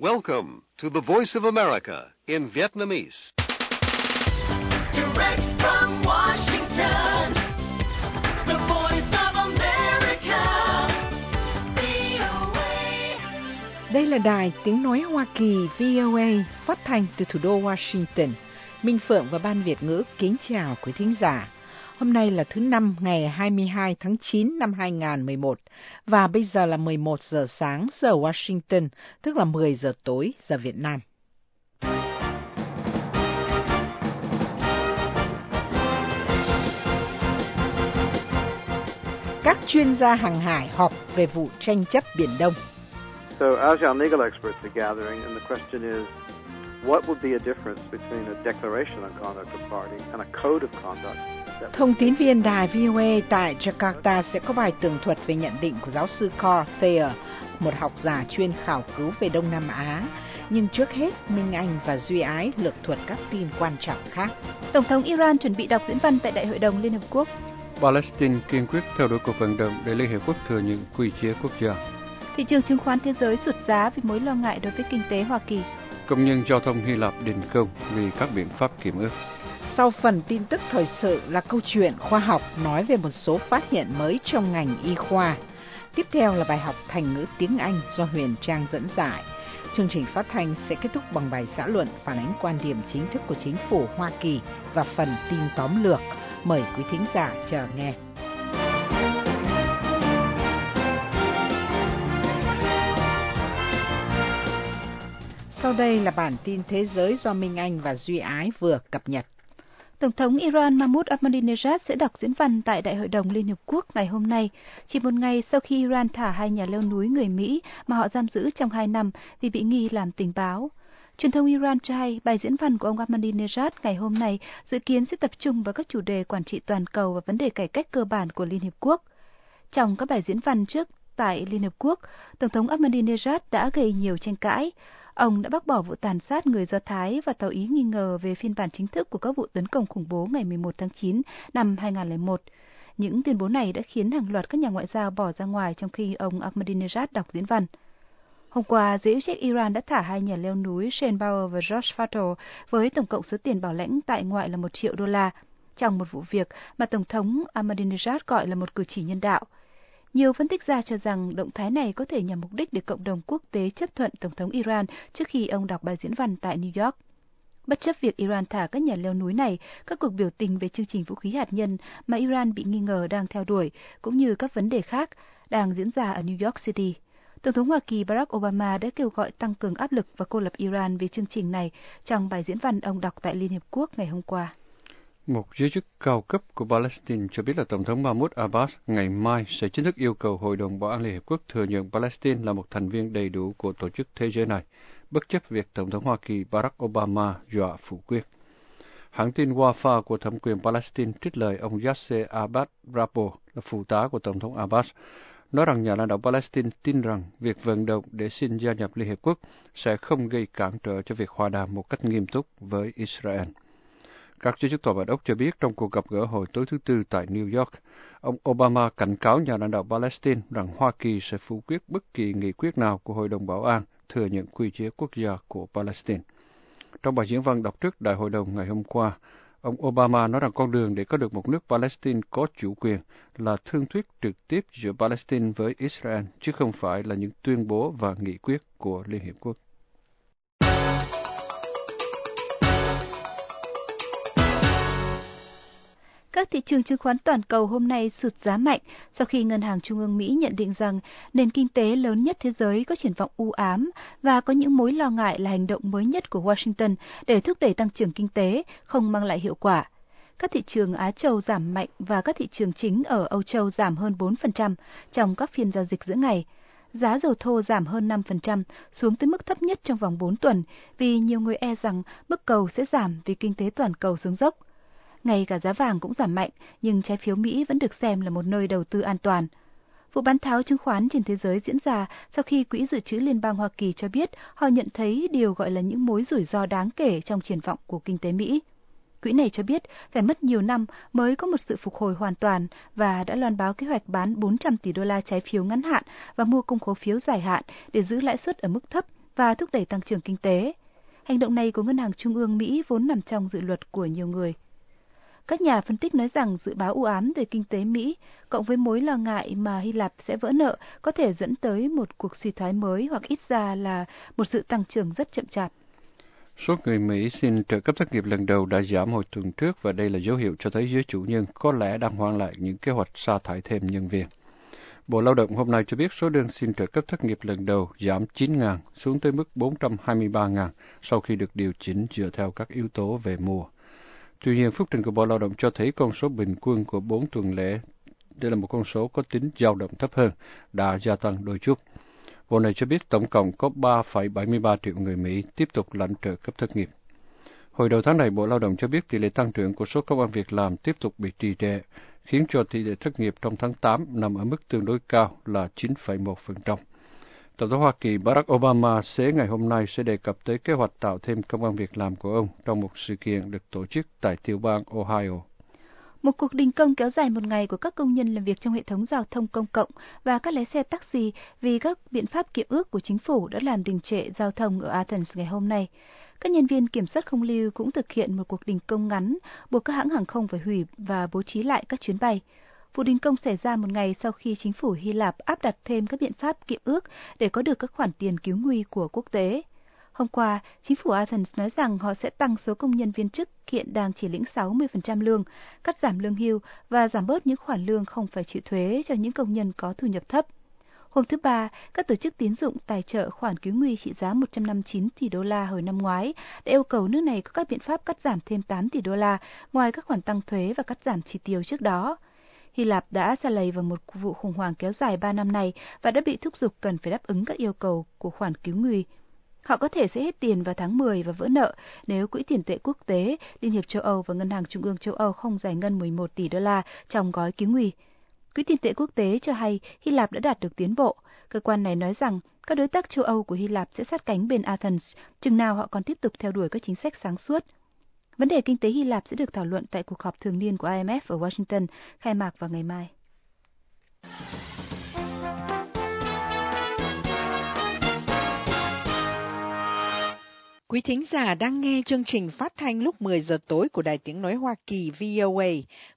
Welcome to the Voice of America in Vietnamese. Direct from Washington, the voice of America, VOA. Đây là đài tiếng nói Hoa Kỳ VOA phát thanh từ thủ đô Washington. Minh Phượng và Ban Việt ngữ kính chào quý thính giả. Hôm nay là thứ năm ngày 22 tháng 9 năm 2011 và bây giờ là 11 giờ sáng giờ Washington, tức là 10 giờ tối giờ Việt Nam. Các chuyên gia hàng hải họp về vụ tranh chấp Biển Đông. So ASEAN legal experts are gathering, and the question is, what would be a difference between a declaration on conduct of party and a code of conduct? Thông tín viên đài VOA tại Jakarta sẽ có bài tường thuật về nhận định của giáo sư Carl Thayer, một học giả chuyên khảo cứu về Đông Nam Á. Nhưng trước hết, Minh Anh và Duy Ái lược thuật các tin quan trọng khác. Tổng thống Iran chuẩn bị đọc diễn văn tại Đại hội đồng Liên Hợp Quốc. Palestine kiên quyết theo đuổi cuộc vận động để Liên Hiệp Quốc thừa nhận quy chế quốc gia. Thị trường chứng khoán thế giới sụt giá vì mối lo ngại đối với kinh tế Hoa Kỳ. Công nhân giao thông Hy Lạp đình công vì các biện pháp kiểm ước. Sau phần tin tức thời sự là câu chuyện khoa học nói về một số phát hiện mới trong ngành y khoa. Tiếp theo là bài học thành ngữ tiếng Anh do Huyền Trang dẫn giải. Chương trình phát thanh sẽ kết thúc bằng bài xã luận phản ánh quan điểm chính thức của chính phủ Hoa Kỳ và phần tin tóm lược. Mời quý thính giả chờ nghe. Sau đây là bản tin thế giới do Minh Anh và Duy Ái vừa cập nhật. Tổng thống Iran Mahmoud Ahmadinejad sẽ đọc diễn văn tại Đại hội đồng Liên Hợp Quốc ngày hôm nay, chỉ một ngày sau khi Iran thả hai nhà leo núi người Mỹ mà họ giam giữ trong hai năm vì bị nghi làm tình báo. Truyền thông Iran cho hay bài diễn văn của ông Ahmadinejad ngày hôm nay dự kiến sẽ tập trung vào các chủ đề quản trị toàn cầu và vấn đề cải cách cơ bản của Liên Hợp Quốc. Trong các bài diễn văn trước tại Liên Hợp Quốc, Tổng thống Ahmadinejad đã gây nhiều tranh cãi. Ông đã bác bỏ vụ tàn sát người Do Thái và tỏ ý nghi ngờ về phiên bản chính thức của các vụ tấn công khủng bố ngày 11 tháng 9 năm 2001. Những tuyên bố này đã khiến hàng loạt các nhà ngoại giao bỏ ra ngoài trong khi ông Ahmadinejad đọc diễn văn. Hôm qua, giới chức trách Iran đã thả hai nhà leo núi Shane Bauer và George Fatal với tổng cộng số tiền bảo lãnh tại ngoại là một triệu đô la, trong một vụ việc mà Tổng thống Ahmadinejad gọi là một cử chỉ nhân đạo. Nhiều phân tích gia cho rằng động thái này có thể nhằm mục đích để cộng đồng quốc tế chấp thuận Tổng thống Iran trước khi ông đọc bài diễn văn tại New York. Bất chấp việc Iran thả các nhà leo núi này, các cuộc biểu tình về chương trình vũ khí hạt nhân mà Iran bị nghi ngờ đang theo đuổi, cũng như các vấn đề khác, đang diễn ra ở New York City. Tổng thống Hoa Kỳ Barack Obama đã kêu gọi tăng cường áp lực và cô lập Iran về chương trình này trong bài diễn văn ông đọc tại Liên Hiệp Quốc ngày hôm qua. Một giới chức cao cấp của Palestine cho biết là Tổng thống Mahmoud Abbas ngày mai sẽ chính thức yêu cầu Hội đồng Bảo an Liên Hiệp Quốc thừa nhận Palestine là một thành viên đầy đủ của tổ chức thế giới này, bất chấp việc Tổng thống Hoa Kỳ Barack Obama dọa phủ quyết. Hãng tin Wafa của thẩm quyền Palestine trích lời ông Yasser Abbas Rabo là phụ tá của Tổng thống Abbas, nói rằng nhà lãnh đạo Palestine tin rằng việc vận động để xin gia nhập Liên Hiệp Quốc sẽ không gây cản trở cho việc hòa đàm một cách nghiêm túc với Israel. Các giới chức tòa bạch ốc cho biết trong cuộc gặp gỡ hồi tối thứ Tư tại New York, ông Obama cảnh cáo nhà lãnh đạo Palestine rằng Hoa Kỳ sẽ phủ quyết bất kỳ nghị quyết nào của Hội đồng Bảo an thừa nhận quy chế quốc gia của Palestine. Trong bài diễn văn đọc trước Đại hội đồng ngày hôm qua, ông Obama nói rằng con đường để có được một nước Palestine có chủ quyền là thương thuyết trực tiếp giữa Palestine với Israel, chứ không phải là những tuyên bố và nghị quyết của Liên Hiệp Quốc. Các thị trường chứng khoán toàn cầu hôm nay sụt giá mạnh sau khi Ngân hàng Trung ương Mỹ nhận định rằng nền kinh tế lớn nhất thế giới có triển vọng u ám và có những mối lo ngại là hành động mới nhất của Washington để thúc đẩy tăng trưởng kinh tế không mang lại hiệu quả. Các thị trường Á Châu giảm mạnh và các thị trường chính ở Âu Châu giảm hơn 4% trong các phiên giao dịch giữa ngày. Giá dầu thô giảm hơn 5%, xuống tới mức thấp nhất trong vòng 4 tuần, vì nhiều người e rằng mức cầu sẽ giảm vì kinh tế toàn cầu xuống dốc. Ngay cả giá vàng cũng giảm mạnh, nhưng trái phiếu Mỹ vẫn được xem là một nơi đầu tư an toàn. Vụ bán tháo chứng khoán trên thế giới diễn ra sau khi Quỹ dự trữ Liên bang Hoa Kỳ cho biết họ nhận thấy điều gọi là những mối rủi ro đáng kể trong triển vọng của kinh tế Mỹ. Quỹ này cho biết phải mất nhiều năm mới có một sự phục hồi hoàn toàn và đã loan báo kế hoạch bán 400 tỷ đô la trái phiếu ngắn hạn và mua công khố phiếu dài hạn để giữ lãi suất ở mức thấp và thúc đẩy tăng trưởng kinh tế. Hành động này của Ngân hàng Trung ương Mỹ vốn nằm trong dự luật của nhiều người. Các nhà phân tích nói rằng dự báo u ám về kinh tế Mỹ, cộng với mối lo ngại mà Hy Lạp sẽ vỡ nợ, có thể dẫn tới một cuộc suy thoái mới hoặc ít ra là một sự tăng trưởng rất chậm chạp. Số người Mỹ xin trợ cấp thất nghiệp lần đầu đã giảm hồi tuần trước và đây là dấu hiệu cho thấy giới chủ nhân có lẽ đang hoãn lại những kế hoạch sa thải thêm nhân viên. Bộ Lao động hôm nay cho biết số đơn xin trợ cấp thất nghiệp lần đầu giảm 9.000 xuống tới mức 423.000 sau khi được điều chỉnh dựa theo các yếu tố về mùa. Tuy nhiên, phúc trình của Bộ Lao động cho thấy con số bình quân của 4 tuần lễ, đây là một con số có tính dao động thấp hơn, đã gia tăng đôi chút. Bộ này cho biết tổng cộng có 3,73 triệu người Mỹ tiếp tục lãnh trợ cấp thất nghiệp. Hồi đầu tháng này, Bộ Lao động cho biết tỷ lệ tăng trưởng của số công an việc làm tiếp tục bị trì trệ, khiến cho tỷ lệ thất nghiệp trong tháng 8 nằm ở mức tương đối cao là 9,1%. Tổng thống Hoa Kỳ Barack Obama sẽ ngày hôm nay sẽ đề cập tới kế hoạch tạo thêm công an việc làm của ông trong một sự kiện được tổ chức tại tiểu bang Ohio. Một cuộc đình công kéo dài một ngày của các công nhân làm việc trong hệ thống giao thông công cộng và các lái xe taxi vì các biện pháp kiệm ước của chính phủ đã làm đình trệ giao thông ở Athens ngày hôm nay. Các nhân viên kiểm soát không lưu cũng thực hiện một cuộc đình công ngắn, buộc các hãng hàng không phải hủy và bố trí lại các chuyến bay. Vụ đình công xảy ra một ngày sau khi chính phủ Hy Lạp áp đặt thêm các biện pháp kiệm ước để có được các khoản tiền cứu nguy của quốc tế. Hôm qua, chính phủ Athens nói rằng họ sẽ tăng số công nhân viên chức hiện đang chỉ lĩnh 60% lương, cắt giảm lương hưu và giảm bớt những khoản lương không phải chịu thuế cho những công nhân có thu nhập thấp. Hôm thứ Ba, các tổ chức tín dụng tài trợ khoản cứu nguy trị giá 159 tỷ đô la hồi năm ngoái đã yêu cầu nước này có các biện pháp cắt giảm thêm 8 tỷ đô la ngoài các khoản tăng thuế và cắt giảm chi tiêu trước đó. Hy Lạp đã xa lầy vào một vụ khủng hoảng kéo dài 3 năm này và đã bị thúc giục cần phải đáp ứng các yêu cầu của khoản cứu nguy. Họ có thể sẽ hết tiền vào tháng 10 và vỡ nợ nếu Quỹ tiền tệ quốc tế, Liên hiệp châu Âu và Ngân hàng Trung ương châu Âu không giải ngân 11 tỷ đô la trong gói cứu nguy. Quỹ tiền tệ quốc tế cho hay Hy Lạp đã đạt được tiến bộ. Cơ quan này nói rằng các đối tác châu Âu của Hy Lạp sẽ sát cánh bên Athens, chừng nào họ còn tiếp tục theo đuổi các chính sách sáng suốt. Vấn đề kinh tế Hy Lạp sẽ được thảo luận tại cuộc họp thường niên của IMF ở Washington, khai mạc vào ngày mai. Quý thính giả đang nghe chương trình phát thanh lúc 10 giờ tối của Đài Tiếng Nói Hoa Kỳ VOA,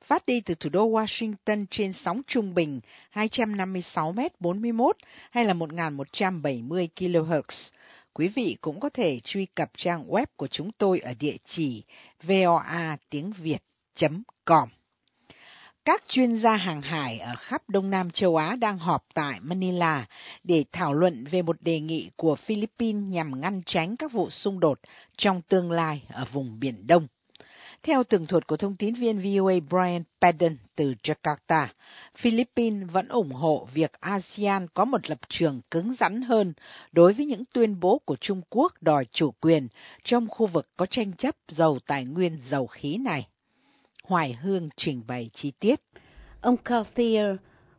phát đi từ thủ đô Washington trên sóng trung bình 256 m 41 hay là 1170 kHz. Quý vị cũng có thể truy cập trang web của chúng tôi ở địa chỉ voa tiếng Việt.com. Các chuyên gia hàng hải ở khắp Đông Nam châu Á đang họp tại Manila để thảo luận về một đề nghị của Philippines nhằm ngăn tránh các vụ xung đột trong tương lai ở vùng Biển Đông. Theo tường thuật của thông tín viên VOA Brian Padden từ Jakarta, Philippines vẫn ủng hộ việc ASEAN có một lập trường cứng rắn hơn đối với những tuyên bố của Trung Quốc đòi chủ quyền trong khu vực có tranh chấp dầu tài nguyên dầu khí này. Hoài Hương trình bày chi tiết. Ông Carthier,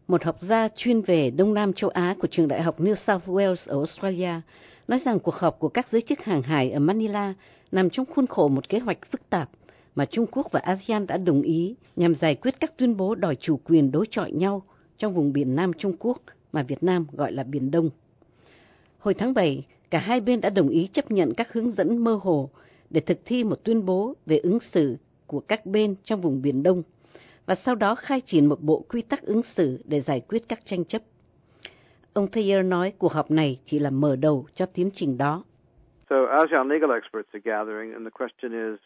một học gia chuyên về Đông Nam châu Á của trường đại học New South Wales ở Australia, nói rằng cuộc họp của các giới chức hàng hải ở Manila nằm trong khuôn khổ một kế hoạch phức tạp mà Trung Quốc và ASEAN đã đồng ý nhằm giải quyết các tuyên bố đòi chủ quyền đối chọi nhau trong vùng biển Nam Trung Quốc mà Việt Nam gọi là Biển Đông. Hồi tháng 7, cả hai bên đã đồng ý chấp nhận các hướng dẫn mơ hồ để thực thi một tuyên bố về ứng xử của các bên trong vùng Biển Đông và sau đó khai triển một bộ quy tắc ứng xử để giải quyết các tranh chấp. Ông Thayer nói cuộc họp này chỉ là mở đầu cho tiến trình đó. So ASEAN legal experts are gathering, and the question is,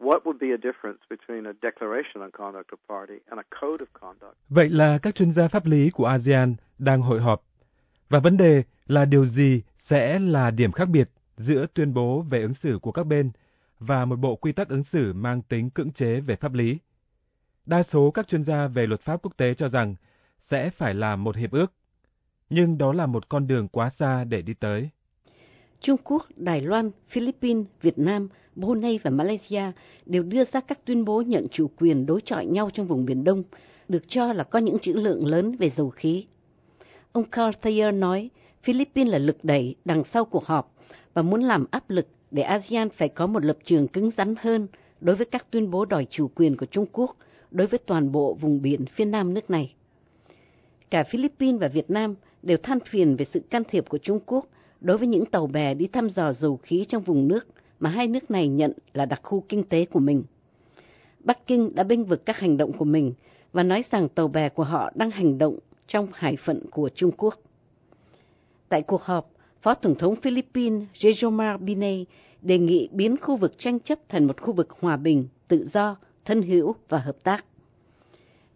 what would be a difference between a declaration on conduct of party and a code of conduct? Vậy là các chuyên gia pháp lý của ASEAN đang hội họp. Và vấn đề là điều gì sẽ là điểm khác biệt giữa tuyên bố về ứng xử của các bên và một bộ quy tắc ứng xử mang tính cưỡng chế về pháp lý. Đa số các chuyên gia về luật pháp quốc tế cho rằng sẽ phải làm một hiệp ước, nhưng đó là một con đường quá xa để đi tới. Trung Quốc, Đài Loan, Philippines, Việt Nam, Brunei và Malaysia đều đưa ra các tuyên bố nhận chủ quyền đối chọi nhau trong vùng Biển Đông, được cho là có những trữ lượng lớn về dầu khí. Ông Carl Thayer nói Philippines là lực đẩy đằng sau cuộc họp và muốn làm áp lực để ASEAN phải có một lập trường cứng rắn hơn đối với các tuyên bố đòi chủ quyền của Trung Quốc đối với toàn bộ vùng biển phía nam nước này. Cả Philippines và Việt Nam đều than phiền về sự can thiệp của Trung Quốc đối với những tàu bè đi thăm dò dầu khí trong vùng nước mà hai nước này nhận là đặc khu kinh tế của mình. Bắc Kinh đã bênh vực các hành động của mình và nói rằng tàu bè của họ đang hành động trong hải phận của Trung Quốc. Tại cuộc họp, Phó Tổng thống Philippines Jejomar Binay đề nghị biến khu vực tranh chấp thành một khu vực hòa bình, tự do, thân hữu và hợp tác.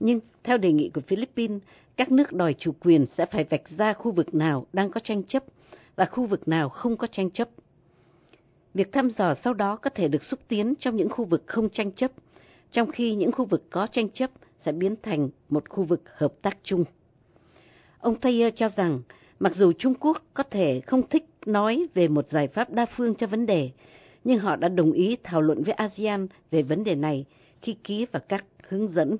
Nhưng theo đề nghị của Philippines, các nước đòi chủ quyền sẽ phải vạch ra khu vực nào đang có tranh chấp và khu vực nào không có tranh chấp. Việc thăm dò sau đó có thể được xúc tiến trong những khu vực không tranh chấp, trong khi những khu vực có tranh chấp sẽ biến thành một khu vực hợp tác chung. Ông Thayer cho rằng, mặc dù Trung Quốc có thể không thích nói về một giải pháp đa phương cho vấn đề, nhưng họ đã đồng ý thảo luận với ASEAN về vấn đề này khi ký vào các hướng dẫn.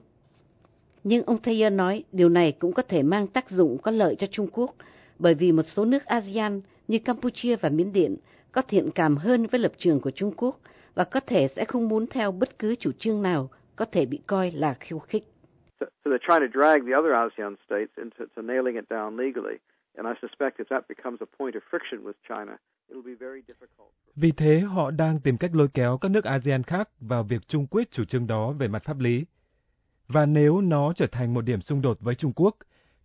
Nhưng ông Thayer nói điều này cũng có thể mang tác dụng có lợi cho Trung Quốc, bởi vì một số nước ASEAN như Campuchia và Miến Điện có thiện cảm hơn với lập trường của Trung Quốc và có thể sẽ không muốn theo bất cứ chủ trương nào có thể bị coi là khiêu khích. So, so they're trying to drag the other ASEAN states into to nailing it down legally. And I suspect if that becomes a point of friction with China, it'll be very difficult. Vì thế, họ đang tìm cách lôi kéo các nước ASEAN khác vào việc chung quyết chủ trương đó về mặt pháp lý. Và nếu nó trở thành một điểm xung đột với Trung Quốc,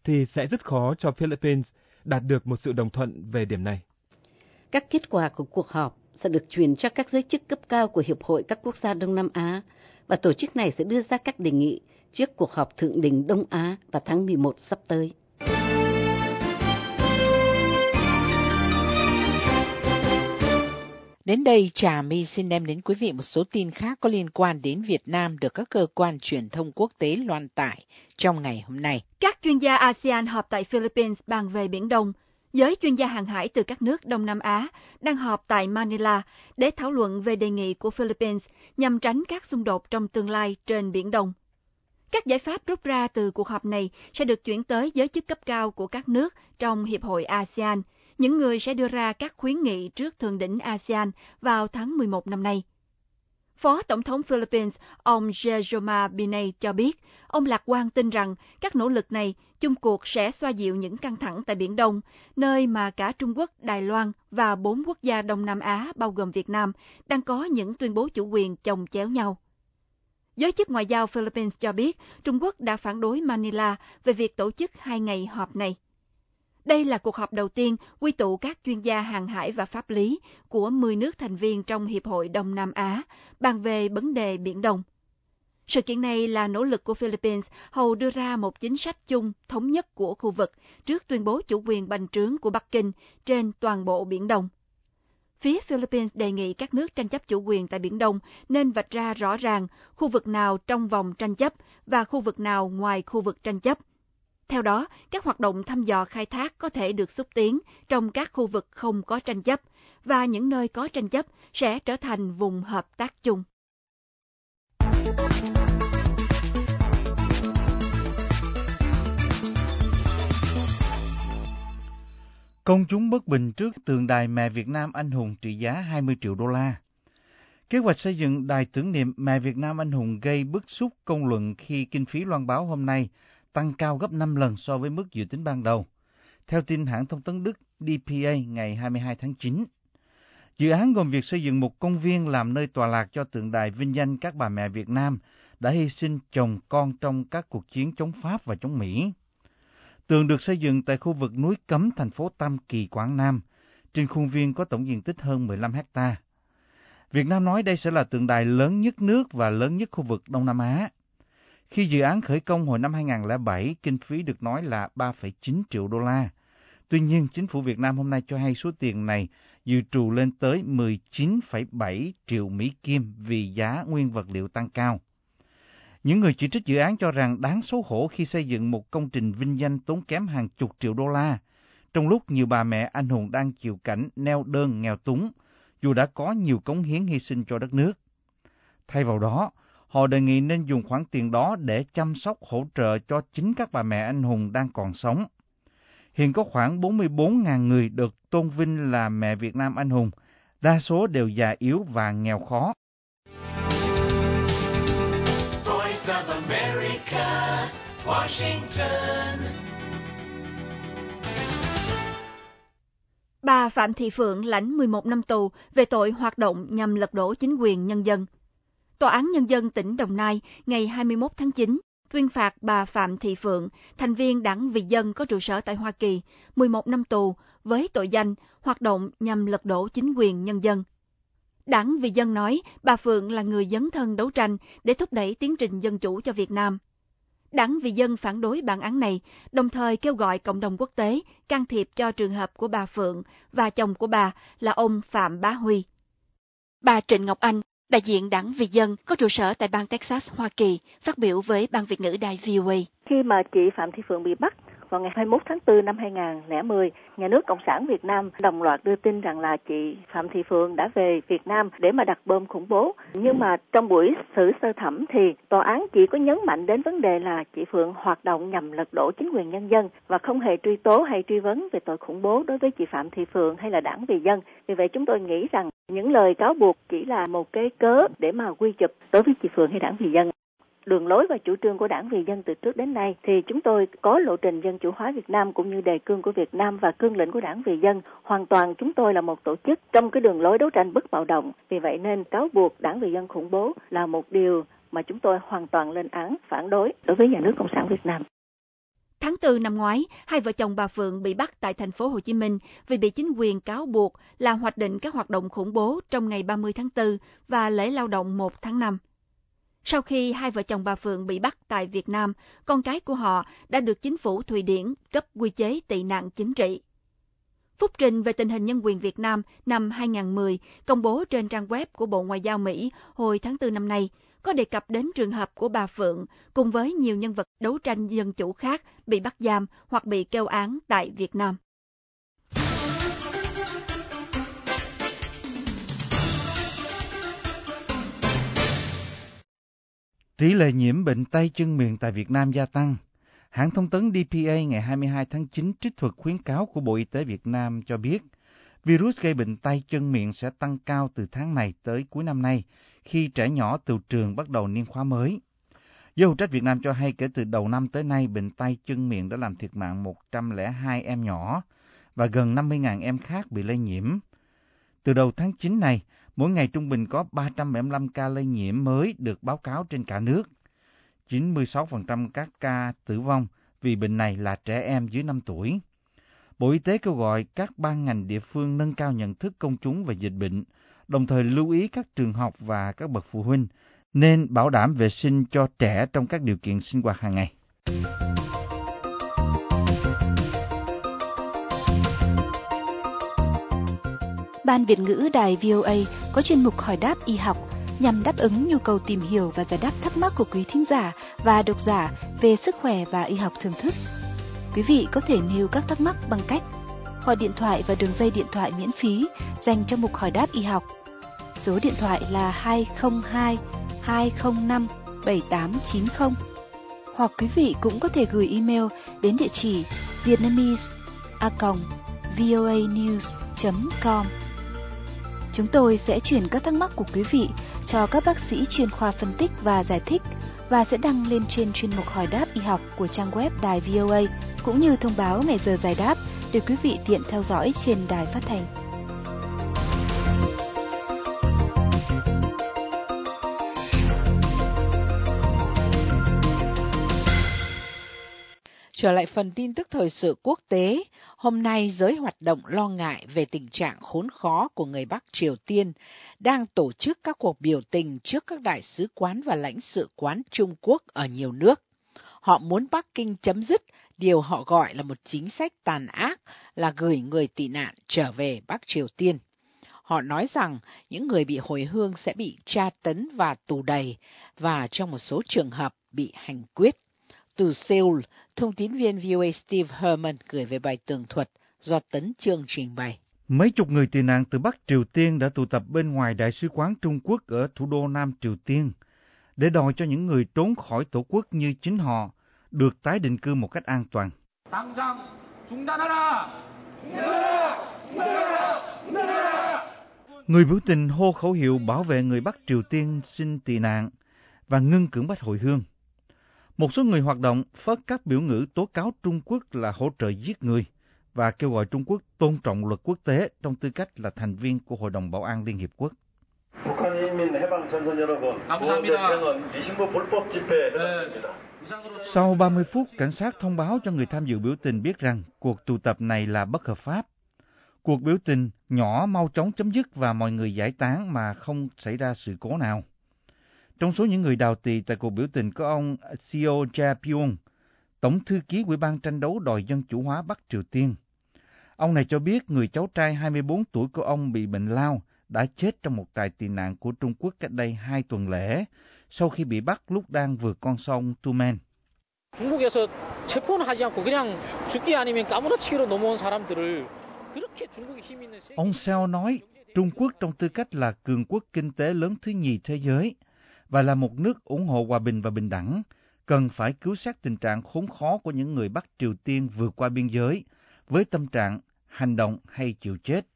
thì sẽ rất khó cho Philippines đạt được một sự đồng thuận về điểm này. Các kết quả của cuộc họp sẽ được truyền cho các giới chức cấp cao của Hiệp hội các quốc gia Đông Nam Á và tổ chức này sẽ đưa ra các đề nghị trước cuộc họp thượng đỉnh Đông Á vào tháng 11 sắp tới. Đến đây, Trà My xin đem đến quý vị một số tin khác có liên quan đến Việt Nam được các cơ quan truyền thông quốc tế loan tải trong ngày hôm nay. Các chuyên gia ASEAN họp tại Philippines bàn về Biển Đông. Giới chuyên gia hàng hải từ các nước Đông Nam Á đang họp tại Manila để thảo luận về đề nghị của Philippines nhằm tránh các xung đột trong tương lai trên Biển Đông. Các giải pháp rút ra từ cuộc họp này sẽ được chuyển tới giới chức cấp cao của các nước trong Hiệp hội ASEAN, những người sẽ đưa ra các khuyến nghị trước thượng đỉnh ASEAN vào tháng 11 năm nay. Phó Tổng thống Philippines ông Jejoma Binay cho biết, ông lạc quan tin rằng các nỗ lực này chung cuộc sẽ xoa dịu những căng thẳng tại Biển Đông, nơi mà cả Trung Quốc, Đài Loan và bốn quốc gia Đông Nam Á bao gồm Việt Nam đang có những tuyên bố chủ quyền chồng chéo nhau. Giới chức ngoại giao Philippines cho biết Trung Quốc đã phản đối Manila về việc tổ chức hai ngày họp này. Đây là cuộc họp đầu tiên quy tụ các chuyên gia hàng hải và pháp lý của 10 nước thành viên trong Hiệp hội Đông Nam Á, bàn về vấn đề Biển Đông. Sự kiện này là nỗ lực của Philippines hầu đưa ra một chính sách chung thống nhất của khu vực trước tuyên bố chủ quyền bành trướng của Bắc Kinh trên toàn bộ Biển Đông. Phía Philippines đề nghị các nước tranh chấp chủ quyền tại Biển Đông nên vạch ra rõ ràng khu vực nào trong vòng tranh chấp và khu vực nào ngoài khu vực tranh chấp. Theo đó, các hoạt động thăm dò khai thác có thể được xúc tiến trong các khu vực không có tranh chấp và những nơi có tranh chấp sẽ trở thành vùng hợp tác chung. Công chúng bất bình trước tượng đài mẹ Việt Nam anh hùng trị giá 20 triệu đô la. Kế hoạch xây dựng đài tưởng niệm mẹ Việt Nam anh hùng gây bức xúc công luận khi kinh phí loan báo hôm nay tăng cao gấp 5 lần so với mức dự tính ban đầu. Theo tin hãng thông tấn Đức DPA ngày 22 tháng 9, dự án gồm việc xây dựng một công viên làm nơi tọa lạc cho tượng đài vinh danh các bà mẹ Việt Nam đã hy sinh chồng con trong các cuộc chiến chống Pháp và chống Mỹ. Tượng được xây dựng tại khu vực núi Cấm, thành phố Tam Kỳ, Quảng Nam. Trên khuôn viên có tổng diện tích hơn 15 hecta. Việt Nam nói đây sẽ là tượng đài lớn nhất nước và lớn nhất khu vực Đông Nam Á. Khi dự án khởi công hồi năm 2007, kinh phí được nói là 3,9 triệu đô la. Tuy nhiên, chính phủ Việt Nam hôm nay cho hay số tiền này dự trù lên tới 19,7 triệu Mỹ Kim vì giá nguyên vật liệu tăng cao. Những người chỉ trích dự án cho rằng đáng xấu hổ khi xây dựng một công trình vinh danh tốn kém hàng chục triệu đô la, trong lúc nhiều bà mẹ anh hùng đang chịu cảnh neo đơn nghèo túng, dù đã có nhiều cống hiến hy sinh cho đất nước. Thay vào đó, họ đề nghị nên dùng khoản tiền đó để chăm sóc hỗ trợ cho chính các bà mẹ anh hùng đang còn sống. Hiện có khoảng 44.000 người được tôn vinh là mẹ Việt Nam anh hùng, đa số đều già yếu và nghèo khó. Voice of America, Washington. Bà Phạm Thị Phượng lãnh 11 năm tù về tội hoạt động nhằm lật đổ chính quyền nhân dân. Tòa án Nhân dân tỉnh Đồng Nai ngày 21 tháng 9 tuyên phạt bà Phạm Thị Phượng, thành viên đảng Vì Dân có trụ sở tại Hoa Kỳ, 11 năm tù với tội danh hoạt động nhằm lật đổ chính quyền nhân dân. Đảng Vì Dân nói bà Phượng là người dấn thân đấu tranh để thúc đẩy tiến trình dân chủ cho Việt Nam. Đảng Vì Dân phản đối bản án này, đồng thời kêu gọi cộng đồng quốc tế can thiệp cho trường hợp của bà Phượng và chồng của bà là ông Phạm Bá Huy. Bà Trịnh Ngọc Anh, đại diện đảng Vì Dân có trụ sở tại bang Texas, Hoa Kỳ, phát biểu với ban Việt ngữ đài VOA. Khi mà chị Phạm Thị Phượng bị bắt vào ngày 21 tháng 4 năm 2010, nhà nước Cộng sản Việt Nam đồng loạt đưa tin rằng là chị Phạm Thị Phượng đã về Việt Nam để mà đặt bom khủng bố. Nhưng mà trong buổi xử sơ thẩm thì tòa án chỉ có nhấn mạnh đến vấn đề là chị Phượng hoạt động nhằm lật đổ chính quyền nhân dân và không hề truy tố hay truy vấn về tội khủng bố đối với chị Phạm Thị Phượng hay là đảng Vì Dân. Vì vậy chúng tôi nghĩ rằng những lời cáo buộc chỉ là một cái cớ để mà quy chụp đối với chị Phượng hay đảng Vì Dân. Đường lối và chủ trương của đảng vì dân từ trước đến nay thì chúng tôi có lộ trình dân chủ hóa Việt Nam cũng như đề cương của Việt Nam và cương lĩnh của đảng vì dân. Hoàn toàn chúng tôi là một tổ chức trong cái đường lối đấu tranh bất bạo động. Vì vậy nên cáo buộc đảng vì dân khủng bố là một điều mà chúng tôi hoàn toàn lên án, phản đối đối với nhà nước cộng sản Việt Nam. Tháng 4 năm ngoái, hai vợ chồng bà Phượng bị bắt tại thành phố Hồ Chí Minh vì bị chính quyền cáo buộc là hoạch định các hoạt động khủng bố trong ngày 30 tháng 4 và lễ lao động 1 tháng 5. Sau khi hai vợ chồng bà Phượng bị bắt tại Việt Nam, con cái của họ đã được chính phủ Thụy Điển cấp quy chế tị nạn chính trị. Phúc trình về tình hình nhân quyền Việt Nam năm 2010 công bố trên trang web của Bộ Ngoại giao Mỹ hồi tháng 4 năm nay có đề cập đến trường hợp của bà Phượng cùng với nhiều nhân vật đấu tranh dân chủ khác bị bắt giam hoặc bị kêu án tại Việt Nam. Tỷ lệ nhiễm bệnh tay chân miệng tại Việt Nam gia tăng. Hãng thông tấn DPA ngày 22 tháng 9 trích thuật khuyến cáo của Bộ Y tế Việt Nam cho biết, virus gây bệnh tay chân miệng sẽ tăng cao từ tháng này tới cuối năm nay khi trẻ nhỏ từ trường bắt đầu niên khóa mới. Giới hữu trách Việt Nam cho hay kể từ đầu năm tới nay, bệnh tay chân miệng đã làm thiệt mạng 102 em nhỏ và gần 50.000 em khác bị lây nhiễm. Từ đầu tháng 9 này, mỗi ngày trung bình có 375 ca lây nhiễm mới được báo cáo trên cả nước. 96% các ca tử vong vì bệnh này là trẻ em dưới 5 tuổi. Bộ Y tế kêu gọi các ban ngành địa phương nâng cao nhận thức công chúng về dịch bệnh, đồng thời lưu ý các trường học và các bậc phụ huynh nên bảo đảm vệ sinh cho trẻ trong các điều kiện sinh hoạt hàng ngày. Ban Việt ngữ Đài VOA có chuyên mục hỏi đáp y học nhằm đáp ứng nhu cầu tìm hiểu và giải đáp thắc mắc của quý thính giả và độc giả về sức khỏe và y học thường thức. Quý vị có thể nêu các thắc mắc bằng cách gọi điện thoại và đường dây điện thoại miễn phí dành cho mục hỏi đáp y học. Số điện thoại là 202 205 7890. Hoặc quý vị cũng có thể gửi email đến địa chỉ vietnamese.voanews.com Chúng tôi sẽ chuyển các thắc mắc của quý vị cho các bác sĩ chuyên khoa phân tích và giải thích và sẽ đăng lên trên chuyên mục hỏi đáp y học của trang web đài VOA cũng như thông báo ngày giờ giải đáp để quý vị tiện theo dõi trên đài phát thanh. Trở lại phần tin tức thời sự quốc tế, hôm nay giới hoạt động lo ngại về tình trạng khốn khó của người Bắc Triều Tiên đang tổ chức các cuộc biểu tình trước các đại sứ quán và lãnh sự quán Trung Quốc ở nhiều nước. Họ muốn Bắc Kinh chấm dứt điều họ gọi là một chính sách tàn ác là gửi người tị nạn trở về Bắc Triều Tiên. Họ nói rằng những người bị hồi hương sẽ bị tra tấn và tù đầy và trong một số trường hợp bị hành quyết. Từ Seoul, thông tín viên VOA Steve Herman gửi về bài tường thuật do Tấn Trương trình bày. Mấy chục người tị nạn từ Bắc Triều Tiên đã tụ tập bên ngoài Đại sứ quán Trung Quốc ở thủ đô Nam Triều Tiên để đòi cho những người trốn khỏi tổ quốc như chính họ được tái định cư một cách an toàn. Người biểu tình hô khẩu hiệu bảo vệ người Bắc Triều Tiên xin tị nạn và ngưng cưỡng bách hồi hương. Một số người hoạt động phớt các biểu ngữ tố cáo Trung Quốc là hỗ trợ giết người và kêu gọi Trung Quốc tôn trọng luật quốc tế trong tư cách là thành viên của Hội đồng Bảo an Liên Hiệp Quốc. Sau 30 phút, cảnh sát thông báo cho người tham dự biểu tình biết rằng cuộc tụ tập này là bất hợp pháp. Cuộc biểu tình nhỏ mau chóng chấm dứt và mọi người giải tán mà không xảy ra sự cố nào. Trong số những người đào tỳ tại cuộc biểu tình có ông Seo Jae-pyong, Tổng thư ký Ủy ban tranh đấu đòi dân chủ hóa Bắc Triều Tiên. Ông này cho biết người cháu trai 24 tuổi của ông bị bệnh lao đã chết trong một trại tị nạn của Trung Quốc cách đây hai tuần lễ, sau khi bị bắt lúc đang vượt con sông Tumen. 중국에서 체포는 하지 않고 그냥 죽기 아니면 까무러치기로 넘어온 사람들을 그렇게 중국이 힘 있는 Ông Seo nói, Trung Quốc trong tư cách là cường quốc kinh tế lớn thứ nhì thế giới và là một nước ủng hộ hòa bình và bình đẳng, cần phải cứu xét tình trạng khốn khó của những người Bắc Triều Tiên vượt qua biên giới với tâm trạng hành động hay chịu chết.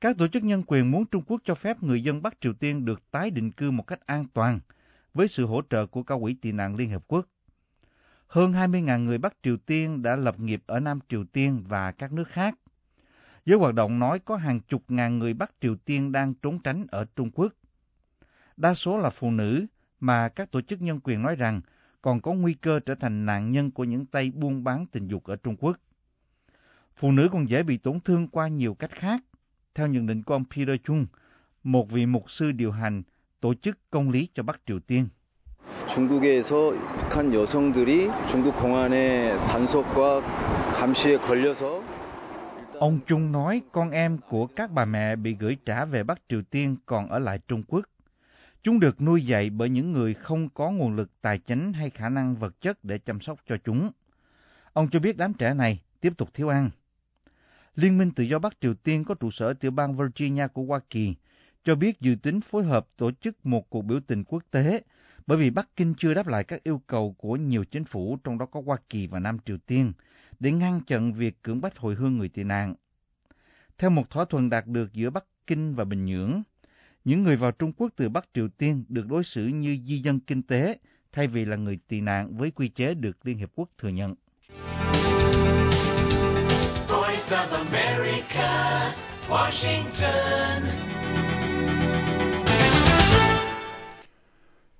Các tổ chức nhân quyền muốn Trung Quốc cho phép người dân Bắc Triều Tiên được tái định cư một cách an toàn với sự hỗ trợ của cao quỹ tị nạn Liên Hợp Quốc. Hơn 20.000 người Bắc Triều Tiên đã lập nghiệp ở Nam Triều Tiên và các nước khác. Giới hoạt động nói có hàng chục ngàn người Bắc Triều Tiên đang trốn tránh ở Trung Quốc Đa số là phụ nữ mà các tổ chức nhân quyền nói rằng còn có nguy cơ trở thành nạn nhân của những tay buôn bán tình dục ở Trung Quốc. Phụ nữ còn dễ bị tổn thương qua nhiều cách khác, theo nhận định của ông Peter Chung, một vị mục sư điều hành tổ chức công lý cho Bắc Triều Tiên. 중국에서 북한 여성들이 중국 공안의 단속과 감시에 걸려서 Ông Trung nói con em của các bà mẹ bị gửi trả về Bắc Triều Tiên còn ở lại Trung Quốc. Chúng được nuôi dạy bởi những người không có nguồn lực tài chính hay khả năng vật chất để chăm sóc cho chúng. Ông cho biết đám trẻ này tiếp tục thiếu ăn. Liên minh Tự do Bắc Triều Tiên có trụ sở tiểu bang Virginia của Hoa Kỳ cho biết dự tính phối hợp tổ chức một cuộc biểu tình quốc tế bởi vì Bắc Kinh chưa đáp lại các yêu cầu của nhiều chính phủ, trong đó có Hoa Kỳ và Nam Triều Tiên, để ngăn chặn việc cưỡng bách hồi hương người tị nạn. Theo một thỏa thuận đạt được giữa Bắc Kinh và Bình Nhưỡng, những người vào Trung Quốc từ Bắc Triều Tiên được đối xử như di dân kinh tế thay vì là người tị nạn với quy chế được Liên Hiệp Quốc thừa nhận. Voice of America, Washington.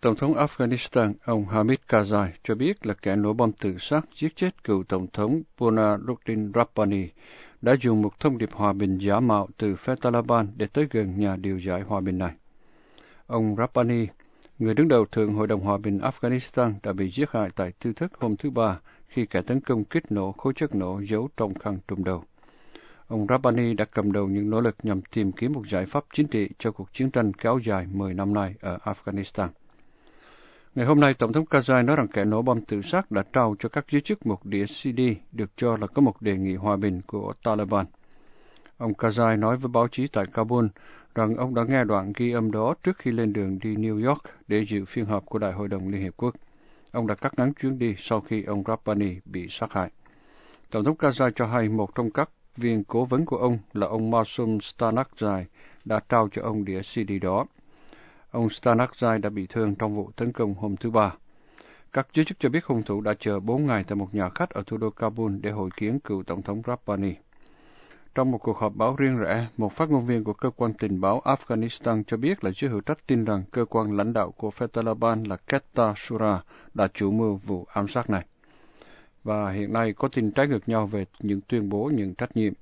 Tổng thống Afghanistan ông Hamid Karzai cho biết là kẻ nổ bom tự sát giết chết cựu Tổng thống Burhanuddin Rabbani đã dùng một thông điệp hòa bình giả mạo từ phe Taliban để tới gần nhà điều giải hòa bình này. Ông Rabbani, người đứng đầu Thượng Hội đồng Hòa bình Afghanistan đã bị giết hại tại tư thất hôm thứ Ba khi kẻ tấn công kích nổ khối chất nổ giấu trong khăn trùm đầu. Ông Rabbani đã cầm đầu những nỗ lực nhằm tìm kiếm một giải pháp chính trị cho cuộc chiến tranh kéo dài 10 năm nay ở Afghanistan. Ngày hôm nay, Tổng thống Karzai nói rằng kẻ nổ bom tự sát đã trao cho các giới chức một đĩa CD được cho là có một đề nghị hòa bình của Taliban. Ông Karzai nói với báo chí tại Kabul rằng ông đã nghe đoạn ghi âm đó trước khi lên đường đi New York để dự phiên họp của Đại hội đồng Liên Hiệp Quốc. Ông đã cắt ngắn chuyến đi sau khi ông Rabbani bị sát hại. Tổng thống Karzai cho hay một trong các viên cố vấn của ông là ông Masum Stanakzai đã trao cho ông đĩa CD đó. Ông Stanakzai đã bị thương trong vụ tấn công hôm thứ Ba. Các giới chức cho biết hung thủ đã chờ 4 ngày tại một nhà khách ở thủ đô Kabul để hội kiến cựu Tổng thống Rabbani. Trong một cuộc họp báo riêng rẽ, một phát ngôn viên của cơ quan tình báo Afghanistan cho biết là giới hữu trách tin rằng cơ quan lãnh đạo của phe Taliban là Ketta Shura đã chủ mưu vụ ám sát này. Và hiện nay có tin trái ngược nhau về những tuyên bố những trách nhiệm.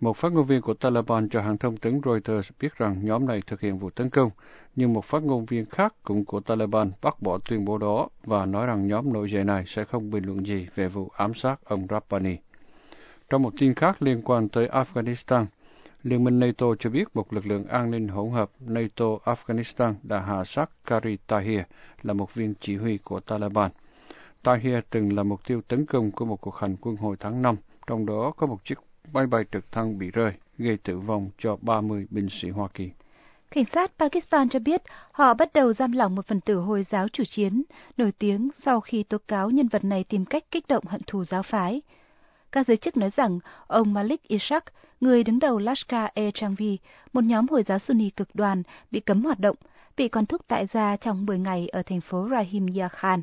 Một phát ngôn viên của Taliban cho hãng thông tấn Reuters biết rằng nhóm này thực hiện vụ tấn công, nhưng một phát ngôn viên khác cũng của Taliban bác bỏ tuyên bố đó và nói rằng nhóm nổi dậy này sẽ không bình luận gì về vụ ám sát ông Rabbani. Trong một tin khác liên quan tới Afghanistan, Liên minh NATO cho biết một lực lượng an ninh hỗn hợp NATO Afghanistan đã hạ sát Kari Tahir là một viên chỉ huy của Taliban. Tahir từng là mục tiêu tấn công của một cuộc hành quân hồi tháng 5, trong đó có một chiếc máy bay trực thăng bị rơi, gây tử vong cho 30 binh sĩ Hoa Kỳ. Cảnh sát Pakistan cho biết họ bắt đầu giam lỏng một phần tử Hồi giáo chủ chiến, nổi tiếng sau khi tố cáo nhân vật này tìm cách kích động hận thù giáo phái. Các giới chức nói rằng ông Malik Ishak, người đứng đầu Lashkar-e-Changvi, một nhóm Hồi giáo Sunni cực đoan, bị cấm hoạt động, bị quản thúc tại gia trong 10 ngày ở thành phố Rahim Yar Khan.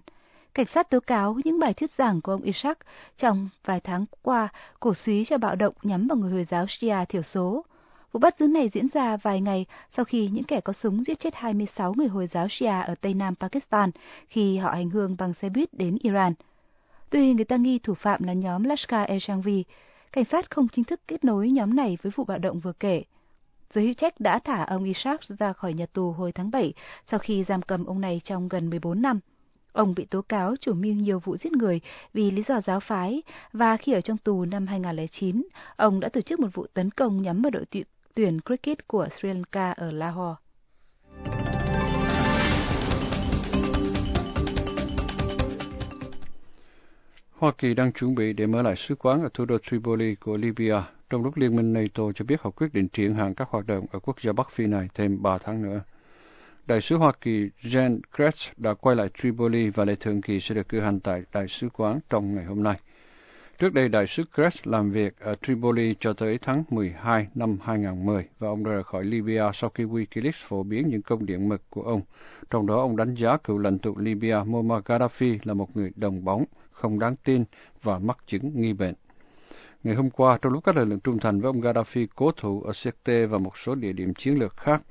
Cảnh sát tố cáo những bài thuyết giảng của ông Isaac trong vài tháng qua cổ suý cho bạo động nhắm vào người Hồi giáo Shia thiểu số. Vụ bắt giữ này diễn ra vài ngày sau khi những kẻ có súng giết chết 26 người Hồi giáo Shia ở Tây Nam Pakistan khi họ hành hương bằng xe buýt đến Iran. Tuy người ta nghi thủ phạm là nhóm Lashkar-e-Jhangvi, cảnh sát không chính thức kết nối nhóm này với vụ bạo động vừa kể. Giới hữu trách đã thả ông Isaac ra khỏi nhà tù hồi tháng 7 sau khi giam cầm ông này trong gần 14 năm. Ông bị tố cáo chủ mưu nhiều vụ giết người vì lý do giáo phái và khi ở trong tù năm 2009, ông đã tổ chức một vụ tấn công nhắm vào đội tuyển cricket của Sri Lanka ở Lahore. Hoa Kỳ đang chuẩn bị để mở lại sứ quán ở thủ đô Tripoli của Libya, trong lúc Liên minh NATO cho biết họ quyết định triển hạn các hoạt động ở quốc gia Bắc Phi này thêm 3 tháng nữa. Đại sứ Hoa Kỳ Jen Kretz đã quay lại Tripoli và lễ thường kỳ sẽ được cử hành tại đại sứ quán trong ngày hôm nay. Trước đây, đại sứ Kretz làm việc ở Tripoli cho tới tháng 12 năm 2010 và ông đã rời khỏi Libya sau khi Wikileaks phổ biến những công điện mật của ông. Trong đó, ông đánh giá cựu lãnh tụ Libya Muammar Gaddafi là một người đồng bóng, không đáng tin và mắc chứng nghi bệnh. Ngày hôm qua, trong lúc các lực lượng trung thành với ông Gaddafi cố thủ ở Sirte và một số địa điểm chiến lược khác,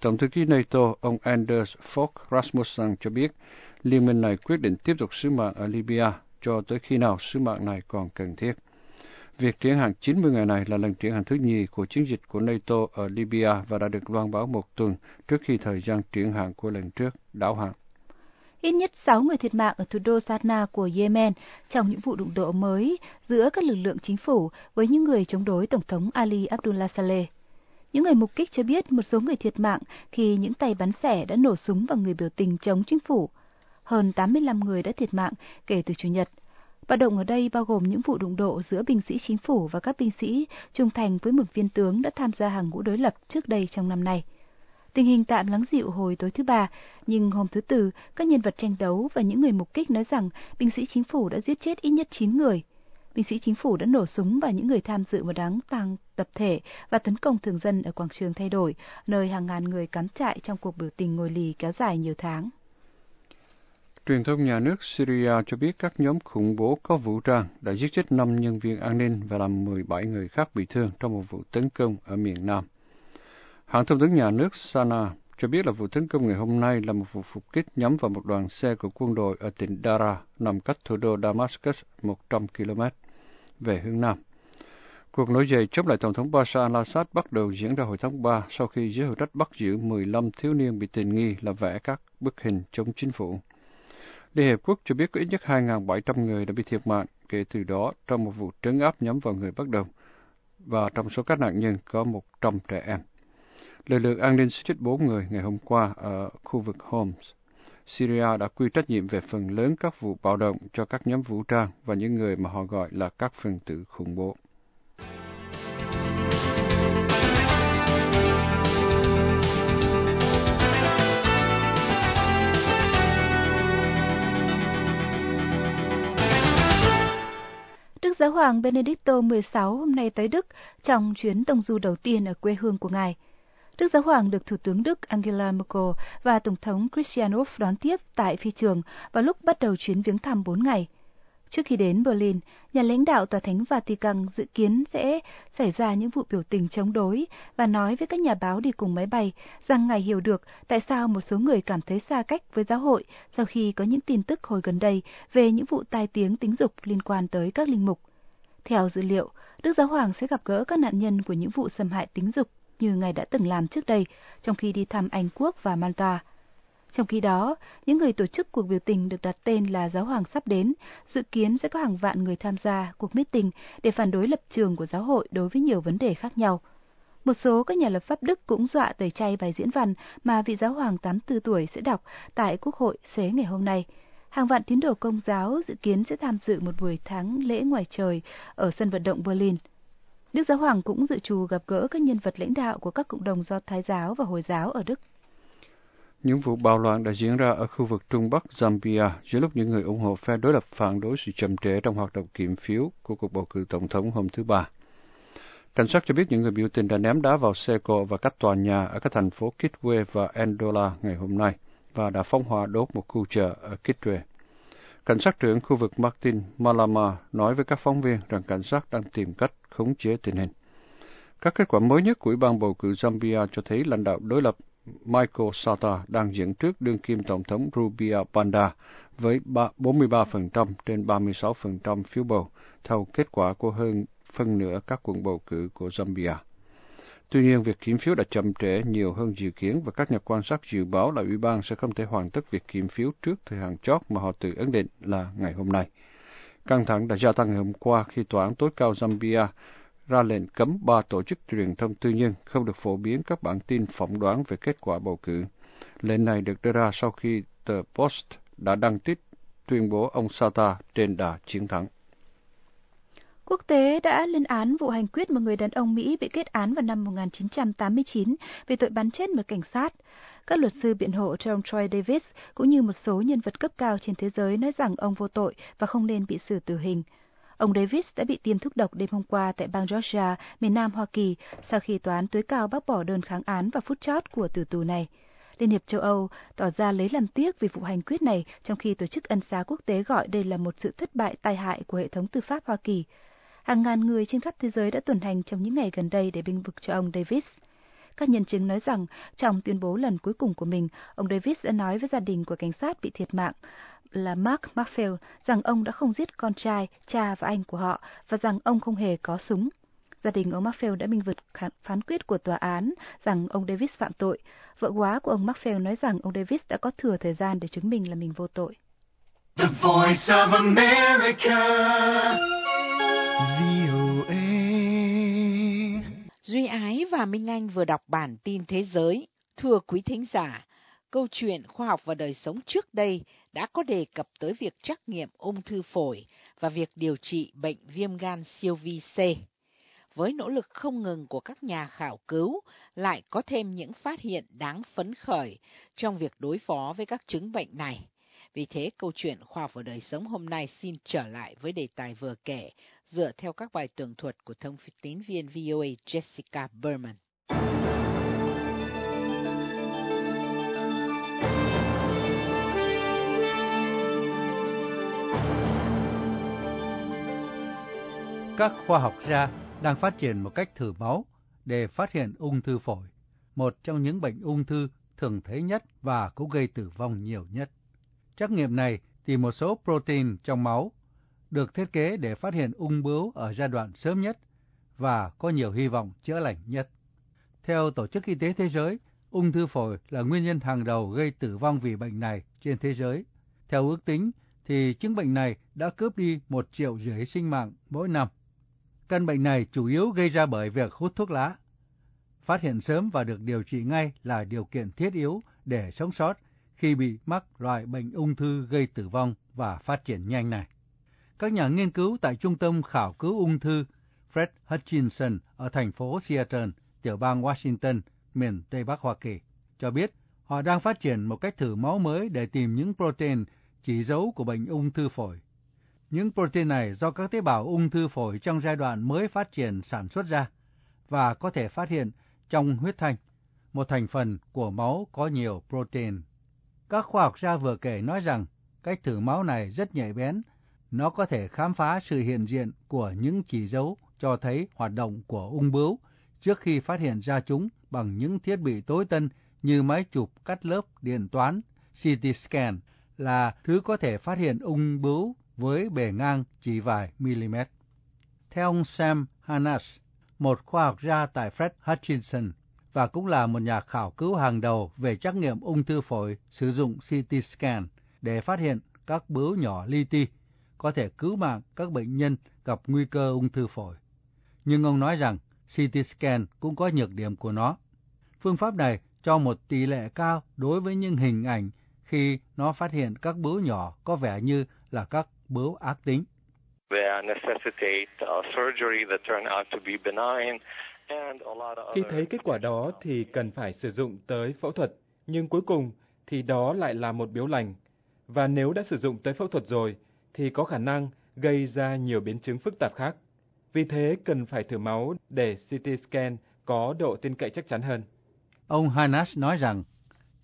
Tổng thư ký NATO ông Anders Fogh Rasmussen cho biết liên minh này quyết định tiếp tục sứ mạng ở Libya cho tới khi nào sứ mạng này còn cần thiết. Việc triển hàng 90 ngày này là lần triển hàng thứ nhì của chiến dịch của NATO ở Libya và đã được loan báo một tuần trước khi thời gian triển hàng của lần trước đảo hạn. Ít nhất 6 người thiệt mạng ở thủ đô Sanaa của Yemen trong những vụ đụng độ mới giữa các lực lượng chính phủ với những người chống đối Tổng thống Ali Abdullah Saleh. Những người mục kích cho biết một số người thiệt mạng khi những tay bắn xẻ đã nổ súng vào người biểu tình chống chính phủ. Hơn 85 người đã thiệt mạng kể từ Chủ nhật. Bạo động ở đây bao gồm những vụ đụng độ giữa binh sĩ chính phủ và các binh sĩ trung thành với một viên tướng đã tham gia hàng ngũ đối lập trước đây trong năm nay. Tình hình tạm lắng dịu hồi tối thứ ba, nhưng hôm thứ tư, các nhân vật tranh đấu và những người mục kích nói rằng binh sĩ chính phủ đã giết chết ít nhất 9 người. Binh sĩ chính phủ đã nổ súng vào những người tham dự một đám tang tập thể và tấn công thường dân ở quảng trường thay đổi, nơi hàng ngàn người cắm trại trong cuộc biểu tình ngồi lì kéo dài nhiều tháng. Truyền thông nhà nước Syria cho biết các nhóm khủng bố có vũ trang đã giết chết 5 nhân viên an ninh và làm 17 người khác bị thương trong một vụ tấn công ở miền Nam. Hãng thông tấn nhà nước Sana cho biết là vụ tấn công ngày hôm nay là một vụ phục kích nhắm vào một đoàn xe của quân đội ở tỉnh Dara, nằm cách thủ đô Damascus 100 km về hướng Nam. Cuộc nổi dậy chống lại Tổng thống Bashar al-Assad bắt đầu diễn ra hồi tháng 3 sau khi giới hữu trách bắt giữ 15 thiếu niên bị tình nghi là vẽ các bức hình chống chính phủ. Liên Hiệp Quốc cho biết có ít nhất 2.700 người đã bị thiệt mạng kể từ đó trong một vụ trấn áp nhắm vào người bất đồng, và trong số các nạn nhân có 100 trẻ em. Lực lượng an ninh chết 4 người ngày hôm qua ở khu vực Homs. Syria đã quy trách nhiệm về phần lớn các vụ bạo động cho các nhóm vũ trang và những người mà họ gọi là các phần tử khủng bố. Đức Giáo hoàng Benedicto XVI hôm nay tới Đức trong chuyến tông du đầu tiên ở quê hương của ngài. Đức Giáo hoàng được Thủ tướng Đức Angela Merkel và Tổng thống Christian Wolff đón tiếp tại phi trường vào lúc bắt đầu chuyến viếng thăm 4 ngày. Trước khi đến Berlin, nhà lãnh đạo Tòa Thánh Vatican dự kiến sẽ xảy ra những vụ biểu tình chống đối và nói với các nhà báo đi cùng máy bay rằng ngài hiểu được tại sao một số người cảm thấy xa cách với giáo hội sau khi có những tin tức hồi gần đây về những vụ tai tiếng tính dục liên quan tới các linh mục. Theo dữ liệu, Đức Giáo Hoàng sẽ gặp gỡ các nạn nhân của những vụ xâm hại tính dục như ngài đã từng làm trước đây trong khi đi thăm Anh Quốc và Malta. Trong khi đó, những người tổ chức cuộc biểu tình được đặt tên là Giáo hoàng sắp đến, dự kiến sẽ có hàng vạn người tham gia cuộc meeting để phản đối lập trường của giáo hội đối với nhiều vấn đề khác nhau. Một số các nhà lập pháp Đức cũng dọa tẩy chay bài diễn văn mà vị giáo hoàng 84 tuổi sẽ đọc tại Quốc hội xế ngày hôm nay. Hàng vạn tín đồ công giáo dự kiến sẽ tham dự một buổi tháng lễ ngoài trời ở sân vận động Berlin. Đức Giáo Hoàng cũng dự trù gặp gỡ các nhân vật lãnh đạo của các cộng đồng do Thái giáo và Hồi giáo ở Đức. Những vụ bạo loạn đã diễn ra ở khu vực Trung Bắc Zambia giữa lúc những người ủng hộ phe đối lập phản đối sự chậm trễ trong hoạt động kiểm phiếu của cuộc bầu cử tổng thống hôm thứ Ba. Cảnh sát cho biết những người biểu tình đã ném đá vào xe cộ và các tòa nhà ở các thành phố Kitwe và Andola ngày hôm nay và đã phóng hỏa đốt một khu chợ ở Kitwe. Cảnh sát trưởng khu vực Martin Malama nói với các phóng viên rằng cảnh sát đang tìm cách khống chế tình hình. Các kết quả mới nhất của Ủy ban bầu cử Zambia cho thấy lãnh đạo đối lập Michael Sata đang dẫn trước đương kim Tổng thống Rubia Banda với 43% trên 36% phiếu bầu, theo kết quả của hơn phân nửa các quận bầu cử của Zambia. Tuy nhiên, việc kiểm phiếu đã chậm trễ nhiều hơn dự kiến và các nhà quan sát dự báo là Ủy ban sẽ không thể hoàn tất việc kiểm phiếu trước thời hạn chót mà họ tự ấn định là ngày hôm nay. Căng thẳng đã gia tăng ngày hôm qua khi Tòa án tối cao Zambia ra lệnh cấm ba tổ chức truyền thông tư nhân không được phổ biến các bản tin phỏng đoán về kết quả bầu cử. Lệnh này được đưa ra sau khi tờ Post đã đăng tít tuyên bố ông Sata trên đà chiến thắng. Quốc tế đã lên án vụ hành quyết một người đàn ông Mỹ bị kết án vào năm 1989 vì tội bắn chết một cảnh sát. Các luật sư biện hộ John Troy Davis cũng như một số nhân vật cấp cao trên thế giới nói rằng ông vô tội và không nên bị xử tử hình. Ông Davis đã bị tiêm thuốc độc đêm hôm qua tại bang Georgia, miền Nam Hoa Kỳ, sau khi tòa án tối cao bác bỏ đơn kháng án và phút chót của tử tù này. Liên hiệp châu Âu tỏ ra lấy làm tiếc vì vụ hành quyết này, trong khi Tổ chức Ân xá Quốc tế gọi đây là một sự thất bại tai hại của hệ thống tư pháp Hoa Kỳ. Hàng ngàn người trên khắp thế giới đã tuần hành trong những ngày gần đây để binh vực cho ông Davis. Các nhân chứng nói rằng trong tuyên bố lần cuối cùng của mình, ông Davis đã nói với gia đình của cảnh sát bị thiệt mạng là Mark Marfield rằng ông đã không giết con trai, cha và anh của họ và rằng ông không hề có súng. Gia đình ông Marfield đã minh vực phán quyết của tòa án rằng ông Davis phạm tội. Vợ quá của ông Marfield nói rằng ông Davis đã có thừa thời gian để chứng minh là mình vô tội. The Voice of America. Duy Ái và Minh Anh vừa đọc bản tin thế giới. Thưa quý thính giả, câu chuyện khoa học và đời sống trước đây đã có đề cập tới việc trắc nghiệm ung thư phổi và việc điều trị bệnh viêm gan siêu vi C. Với nỗ lực không ngừng của các nhà khảo cứu, lại có thêm những phát hiện đáng phấn khởi trong việc đối phó với các chứng bệnh này. Vì thế, câu chuyện khoa học và đời sống hôm nay xin trở lại với đề tài vừa kể, dựa theo các bài tường thuật của thông tín viên VOA Jessica Berman. Các khoa học gia đang phát triển một cách thử máu để phát hiện ung thư phổi, một trong những bệnh ung thư thường thấy nhất và cũng gây tử vong nhiều nhất. Trắc nghiệm này tìm một số protein trong máu được thiết kế để phát hiện ung bướu ở giai đoạn sớm nhất và có nhiều hy vọng chữa lành nhất. Theo Tổ chức Y tế Thế giới, ung thư phổi là nguyên nhân hàng đầu gây tử vong vì bệnh này trên thế giới. Theo ước tính, thì chứng bệnh này đã cướp đi một triệu rưỡi sinh mạng mỗi năm. Căn bệnh này chủ yếu gây ra bởi việc hút thuốc lá. Phát hiện sớm và được điều trị ngay là điều kiện thiết yếu để sống sót khi bị mắc loại bệnh ung thư gây tử vong và phát triển nhanh này. Các nhà nghiên cứu tại Trung tâm Khảo cứu ung thư Fred Hutchinson ở thành phố Seattle, tiểu bang Washington, miền Tây Bắc Hoa Kỳ, cho biết họ đang phát triển một cách thử máu mới để tìm những protein chỉ dấu của bệnh ung thư phổi. Những protein này do các tế bào ung thư phổi trong giai đoạn mới phát triển sản xuất ra và có thể phát hiện trong huyết thanh, một thành phần của máu có nhiều protein. Các khoa học gia vừa kể nói rằng cách thử máu này rất nhạy bén, nó có thể khám phá sự hiện diện của những chỉ dấu cho thấy hoạt động của ung bướu trước khi phát hiện ra chúng bằng những thiết bị tối tân như máy chụp cắt lớp điện toán CT scan là thứ có thể phát hiện ung bướu với bề ngang chỉ vài mm. Theo ông Sam Hannas, một khoa học gia tại Fred Hutchinson và cũng là một nhà khảo cứu hàng đầu về trắc nghiệm ung thư phổi sử dụng CT scan để phát hiện các bướu nhỏ li ti có thể cứu mạng các bệnh nhân gặp nguy cơ ung thư phổi. Nhưng ông nói rằng CT scan cũng có nhược điểm của nó. Phương pháp này cho một tỷ lệ cao đối với những hình ảnh khi nó phát hiện các bướu nhỏ có vẻ như là các bướu ác tính. Khi thấy kết quả đó thì cần phải sử dụng tới phẫu thuật, nhưng cuối cùng thì đó lại là một biếu lành. Và nếu đã sử dụng tới phẫu thuật rồi thì có khả năng gây ra nhiều biến chứng phức tạp khác. Vì thế cần phải thử máu để CT scan có độ tin cậy chắc chắn hơn. Ông Hanas nói rằng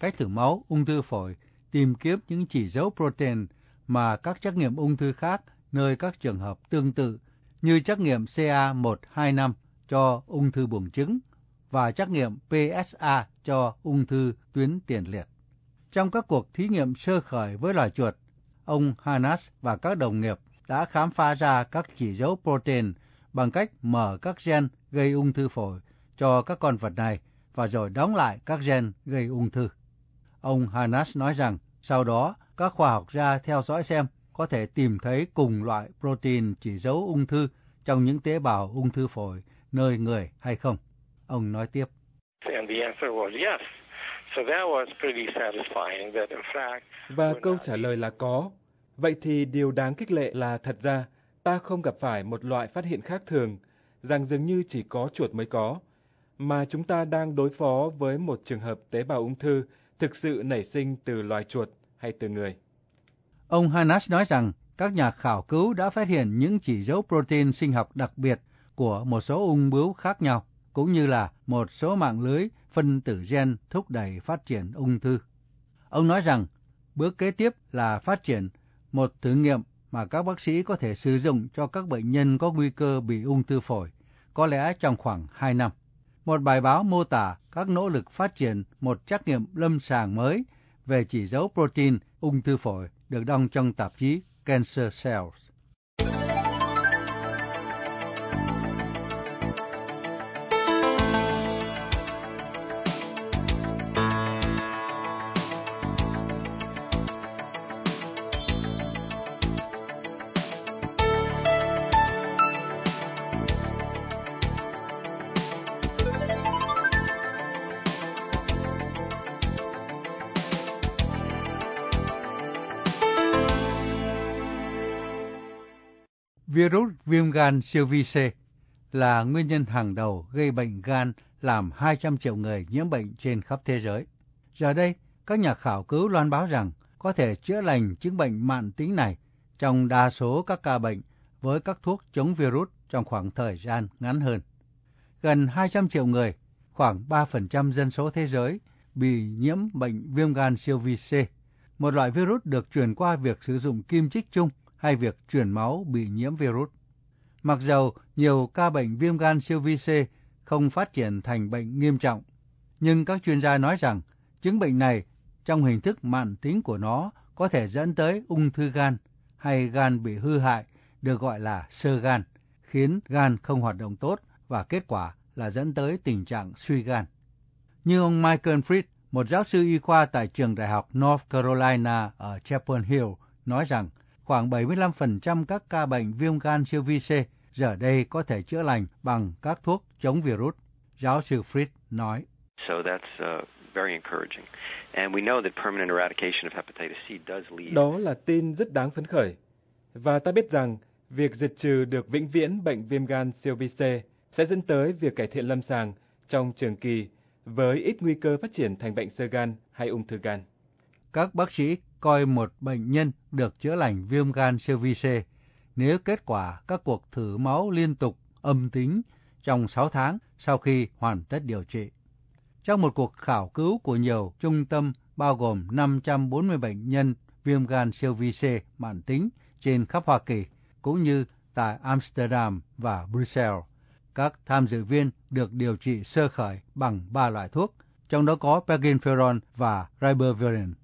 cách thử máu ung thư phổi tìm kiếm những chỉ dấu protein mà các trắc nghiệm ung thư khác nơi các trường hợp tương tự như trắc nghiệm CA125 cho ung thư buồng trứng và trắc nghiệm PSA cho ung thư tuyến tiền liệt. Trong các cuộc thí nghiệm sơ khởi với loài chuột, ông Hanas và các đồng nghiệp đã khám phá ra các chỉ dấu protein bằng cách mở các gen gây ung thư phổi cho các con vật này và rồi đóng lại các gen gây ung thư. Ông Hanas nói rằng sau đó các khoa học gia theo dõi xem có thể tìm thấy cùng loại protein chỉ dấu ung thư trong những tế bào ung thư phổi nơi người hay không. Ông nói tiếp. Và câu trả lời là có. Vậy thì điều đáng khích lệ là thật ra ta không gặp phải một loại phát hiện khác thường, rằng dường như chỉ có chuột mới có, mà chúng ta đang đối phó với một trường hợp tế bào ung thư thực sự nảy sinh từ loài chuột hay từ người. Ông Hanas nói rằng các nhà khảo cứu đã phát hiện những chỉ dấu protein sinh học đặc biệt của một số ung bướu khác nhau, cũng như là một số mạng lưới phân tử gen thúc đẩy phát triển ung thư. Ông nói rằng bước kế tiếp là phát triển một thử nghiệm mà các bác sĩ có thể sử dụng cho các bệnh nhân có nguy cơ bị ung thư phổi, có lẽ trong khoảng 2 năm. Một bài báo mô tả các nỗ lực phát triển một trắc nghiệm lâm sàng mới về chỉ dấu protein ung thư phổi được đăng trong tạp chí Cancer Cells. Viêm gan siêu vi C là nguyên nhân hàng đầu gây bệnh gan làm 200 triệu người nhiễm bệnh trên khắp thế giới. Giờ đây, các nhà khảo cứu loan báo rằng có thể chữa lành chứng bệnh mạn tính này trong đa số các ca bệnh với các thuốc chống virus trong khoảng thời gian ngắn hơn. Gần 200 triệu người, khoảng 3% dân số thế giới, bị nhiễm bệnh viêm gan siêu vi C, một loại virus được truyền qua việc sử dụng kim chích chung hay việc truyền máu bị nhiễm virus. Mặc dầu nhiều ca bệnh viêm gan siêu vi C không phát triển thành bệnh nghiêm trọng, nhưng các chuyên gia nói rằng chứng bệnh này trong hình thức mạn tính của nó có thể dẫn tới ung thư gan hay gan bị hư hại được gọi là sơ gan, khiến gan không hoạt động tốt và kết quả là dẫn tới tình trạng suy gan. Như ông Michael Fried, một giáo sư y khoa tại trường đại học North Carolina ở Chapel Hill, nói rằng khoảng 75% các ca bệnh viêm gan siêu vi C giờ đây có thể chữa lành bằng các thuốc chống virus. Giáo sư Fried nói. So that's uh, very encouraging. And we know that permanent eradication of hepatitis C does lead Đó là tin rất đáng phấn khởi. Và ta biết rằng việc diệt trừ được vĩnh viễn bệnh viêm gan siêu vi C sẽ dẫn tới việc cải thiện lâm sàng trong trường kỳ với ít nguy cơ phát triển thành bệnh sơ gan hay ung thư gan. Các bác sĩ coi một bệnh nhân được chữa lành viêm gan siêu vi C nếu kết quả các cuộc thử máu liên tục âm tính trong 6 tháng sau khi hoàn tất điều trị. Trong một cuộc khảo cứu của nhiều trung tâm bao gồm 540 bệnh nhân viêm gan siêu vi C mãn tính trên khắp Hoa Kỳ, cũng như tại Amsterdam và Brussels, các tham dự viên được điều trị sơ khởi bằng ba loại thuốc, trong đó có Peginferon và Ribavirin.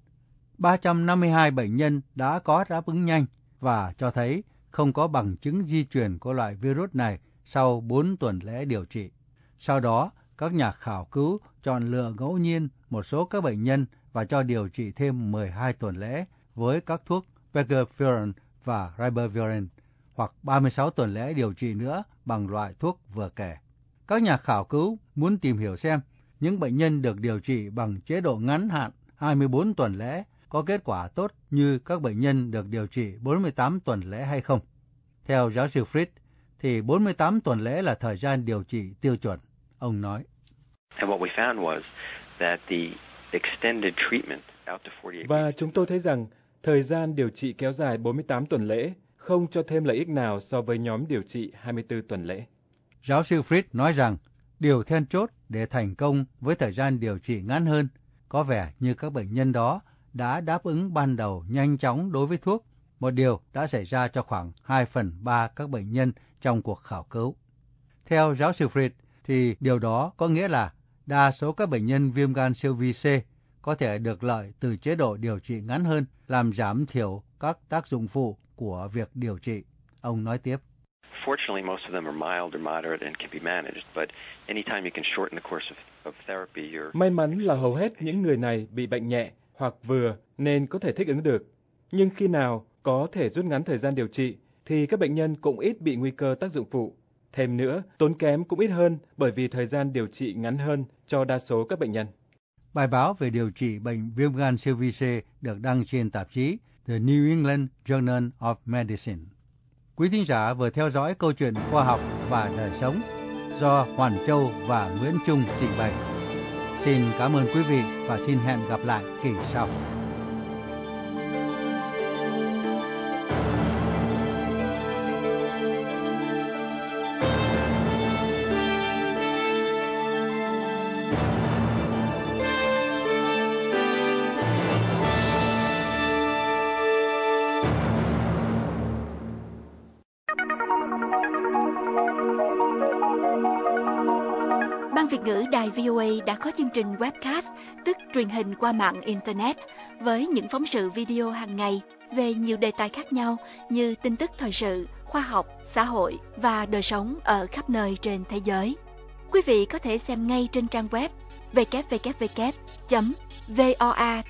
352 bệnh nhân đã có đáp ứng nhanh và cho thấy không có bằng chứng di truyền của loại virus này sau 4 tuần lễ điều trị. Sau đó, các nhà khảo cứu chọn lựa ngẫu nhiên một số các bệnh nhân và cho điều trị thêm 12 tuần lễ với các thuốc Pegavirin và Ribavirin hoặc 36 tuần lễ điều trị nữa bằng loại thuốc vừa kể. Các nhà khảo cứu muốn tìm hiểu xem những bệnh nhân được điều trị bằng chế độ ngắn hạn 24 tuần lễ có kết quả tốt như các bệnh nhân được điều trị 48 tuần lễ hay không. Theo giáo sư Fritz, thì 48 tuần lễ là thời gian điều trị tiêu chuẩn, ông nói. Và chúng tôi thấy rằng thời gian điều trị kéo dài 48 tuần lễ không cho thêm lợi ích nào so với nhóm điều trị 24 tuần lễ. Giáo sư Fritz nói rằng điều then chốt để thành công với thời gian điều trị ngắn hơn có vẻ như các bệnh nhân đó đã đáp ứng ban đầu nhanh chóng đối với thuốc một điều đã xảy ra cho khoảng 2 phần 3 các bệnh nhân trong cuộc khảo cứu. Theo giáo sư Fried, thì điều đó có nghĩa là đa số các bệnh nhân viêm gan siêu vi C có thể được lợi từ chế độ điều trị ngắn hơn, làm giảm thiểu các tác dụng phụ của việc điều trị. Ông nói tiếp. Fortunately, most of them are mild or moderate and can be managed, but anytime you can shorten the course of, of therapy, you're... May mắn là hầu hết những người này bị bệnh nhẹ hoặc vừa nên có thể thích ứng được. Nhưng khi nào có thể rút ngắn thời gian điều trị thì các bệnh nhân cũng ít bị nguy cơ tác dụng phụ. Thêm nữa, tốn kém cũng ít hơn bởi vì thời gian điều trị ngắn hơn cho đa số các bệnh nhân. Bài báo về điều trị bệnh viêm gan siêu vi C được đăng trên tạp chí The New England Journal of Medicine. Quý thính giả vừa theo dõi câu chuyện khoa học và đời sống do Hoàn Châu và Nguyễn Trung trình bày. Xin cảm ơn quý vị và xin hẹn gặp lại kỳ sau. Đài VOA đã có chương trình webcast, tức truyền hình qua mạng Internet, với những phóng sự video hàng ngày về nhiều đề tài khác nhau như tin tức thời sự, khoa học, xã hội và đời sống ở khắp nơi trên thế giới. Quý vị có thể xem ngay trên trang web www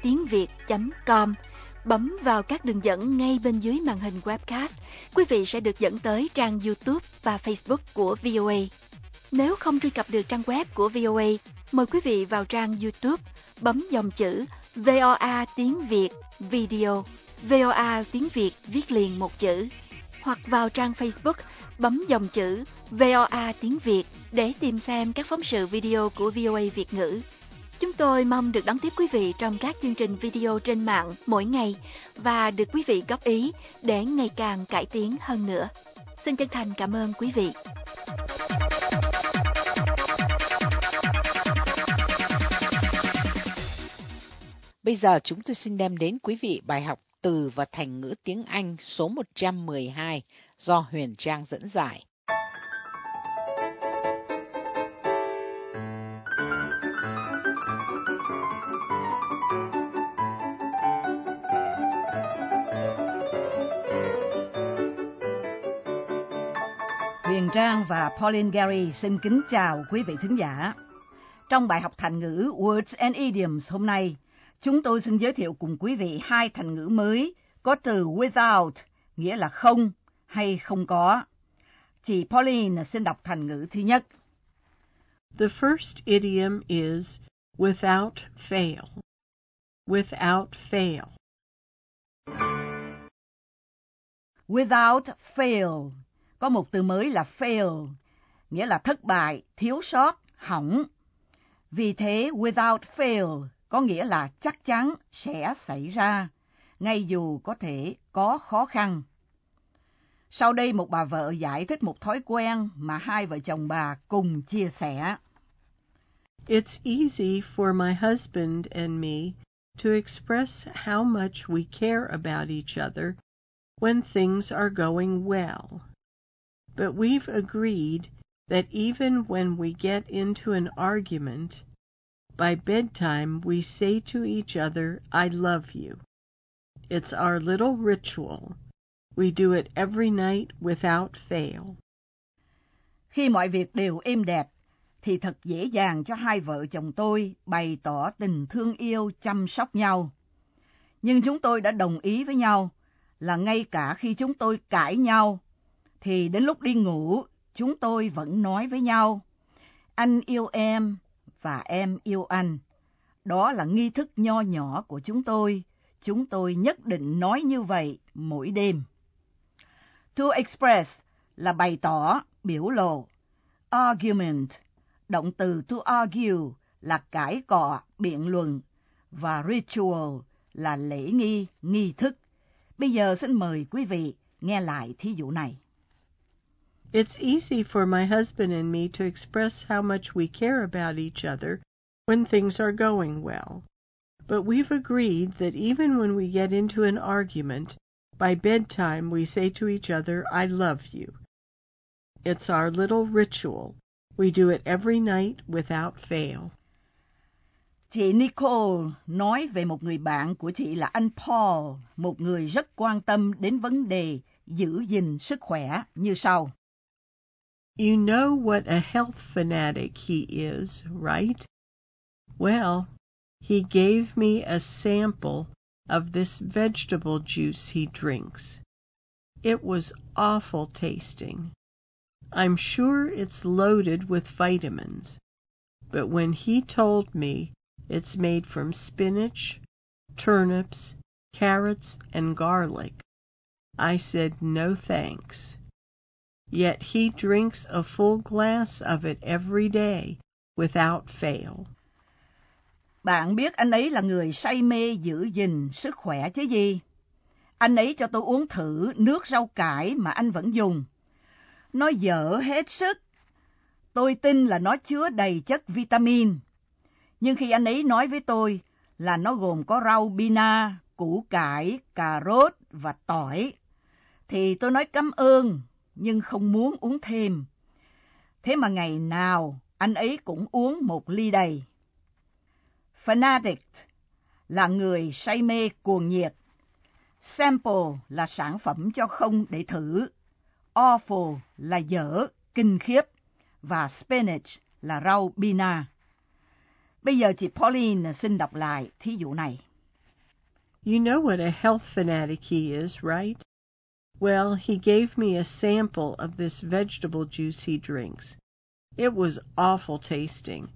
tiếng việt com bấm vào các đường dẫn ngay bên dưới màn hình webcast, quý vị sẽ được dẫn tới trang YouTube và Facebook của VOA. Nếu không truy cập được trang web của VOA, mời quý vị vào trang YouTube, bấm dòng chữ VOA tiếng Việt Video, VOA tiếng Việt viết liền một chữ, hoặc vào trang Facebook, bấm dòng chữ VOA tiếng Việt để tìm xem các phóng sự video của VOA Việt ngữ. Chúng tôi mong được đón tiếp quý vị trong các chương trình video trên mạng mỗi ngày và được quý vị góp ý để ngày càng cải tiến hơn nữa. Xin chân thành cảm ơn quý vị. Bây giờ chúng tôi xin đem đến quý vị bài học từ và thành ngữ tiếng Anh số 112 do Huyền Trang dẫn giải. Huyền Trang và Pauline Gary xin kính chào quý vị thính giả. Trong bài học thành ngữ Words and Idioms hôm nay, chúng tôi xin giới thiệu cùng quý vị hai thành ngữ mới có từ without, nghĩa là không hay không có. Chị Pauline xin đọc thành ngữ thứ nhất. The first idiom is without fail. Without fail. Without fail. Có một từ mới là fail, nghĩa là thất bại, thiếu sót, hỏng. Vì thế, without fail có nghĩa là chắc chắn sẽ xảy ra, ngay dù có thể có khó khăn. Sau đây một bà vợ giải thích một thói quen mà hai vợ chồng bà cùng chia sẻ. It's easy for my husband and me to express how much we care about each other when things are going well. But we've agreed that even when we get into an argument, by bedtime we say to each other, I love you. It's our little ritual. We do it every night without fail. Khi mọi việc đều êm đẹp, thì thật dễ dàng cho hai vợ chồng tôi bày tỏ tình thương yêu chăm sóc nhau. Nhưng chúng tôi đã đồng ý với nhau là ngay cả khi chúng tôi cãi nhau, thì đến lúc đi ngủ, chúng tôi vẫn nói với nhau, anh yêu em và em yêu anh. Đó là nghi thức nho nhỏ của chúng tôi. Chúng tôi nhất định nói như vậy mỗi đêm. To express là bày tỏ, biểu lộ. Argument, động từ to argue là cãi cọ, biện luận. Và ritual là lễ nghi, nghi thức. Bây giờ xin mời quý vị nghe lại thí dụ này. It's easy for my husband and me to express how much we care about each other when things are going well. But we've agreed that even when we get into an argument, By bedtime, we say to each other, I love you. It's our little ritual. We do it every night without fail. Chị Nicole nói về một người bạn của chị là anh Paul, một người rất quan tâm đến vấn đề giữ gìn sức khỏe như sau. You know what a health fanatic he is, right? Well, he gave me a sample of this vegetable juice he drinks. It was awful tasting. I'm sure it's loaded with vitamins, but when he told me it's made from spinach, turnips, carrots, and garlic, I said no thanks. Yet he drinks a full glass of it every day without fail. Bạn biết anh ấy là người say mê giữ gìn sức khỏe chứ gì? Anh ấy cho tôi uống thử nước rau cải mà anh vẫn dùng. Nó dở hết sức. Tôi tin là nó chứa đầy chất vitamin. Nhưng khi anh ấy nói với tôi là nó gồm có rau bina, củ cải, cà rốt và tỏi, thì tôi nói cảm ơn nhưng không muốn uống thêm. Thế mà ngày nào anh ấy cũng uống một ly đầy. Fanatic là người say mê cuồng nhiệt. Sample là sản phẩm cho không để thử. Awful là dở, kinh khiếp. Và spinach là rau bina. Bây giờ chị Pauline xin đọc lại thí dụ này. You know what a health fanatic he is, right? Well, he gave me a sample of this vegetable juice he drinks. It was awful tasting.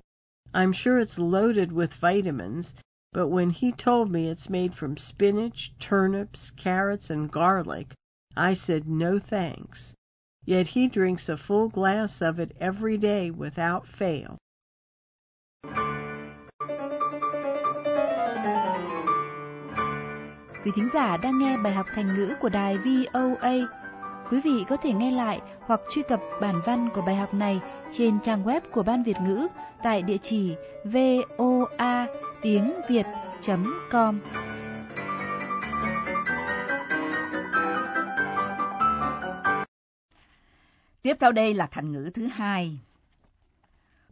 I'm sure it's loaded with vitamins, but when he told me it's made from spinach, turnips, carrots, and garlic, I said no thanks. Yet he drinks a full glass of it every day without fail. Quý thính giả đang nghe bài học thành ngữ của đài VOA. Quý vị có thể nghe lại hoặc truy cập bản văn của bài học này trên trang web của Ban Việt ngữ tại địa chỉ voa tiếng việt.com. Tiếp theo đây là thành ngữ thứ hai.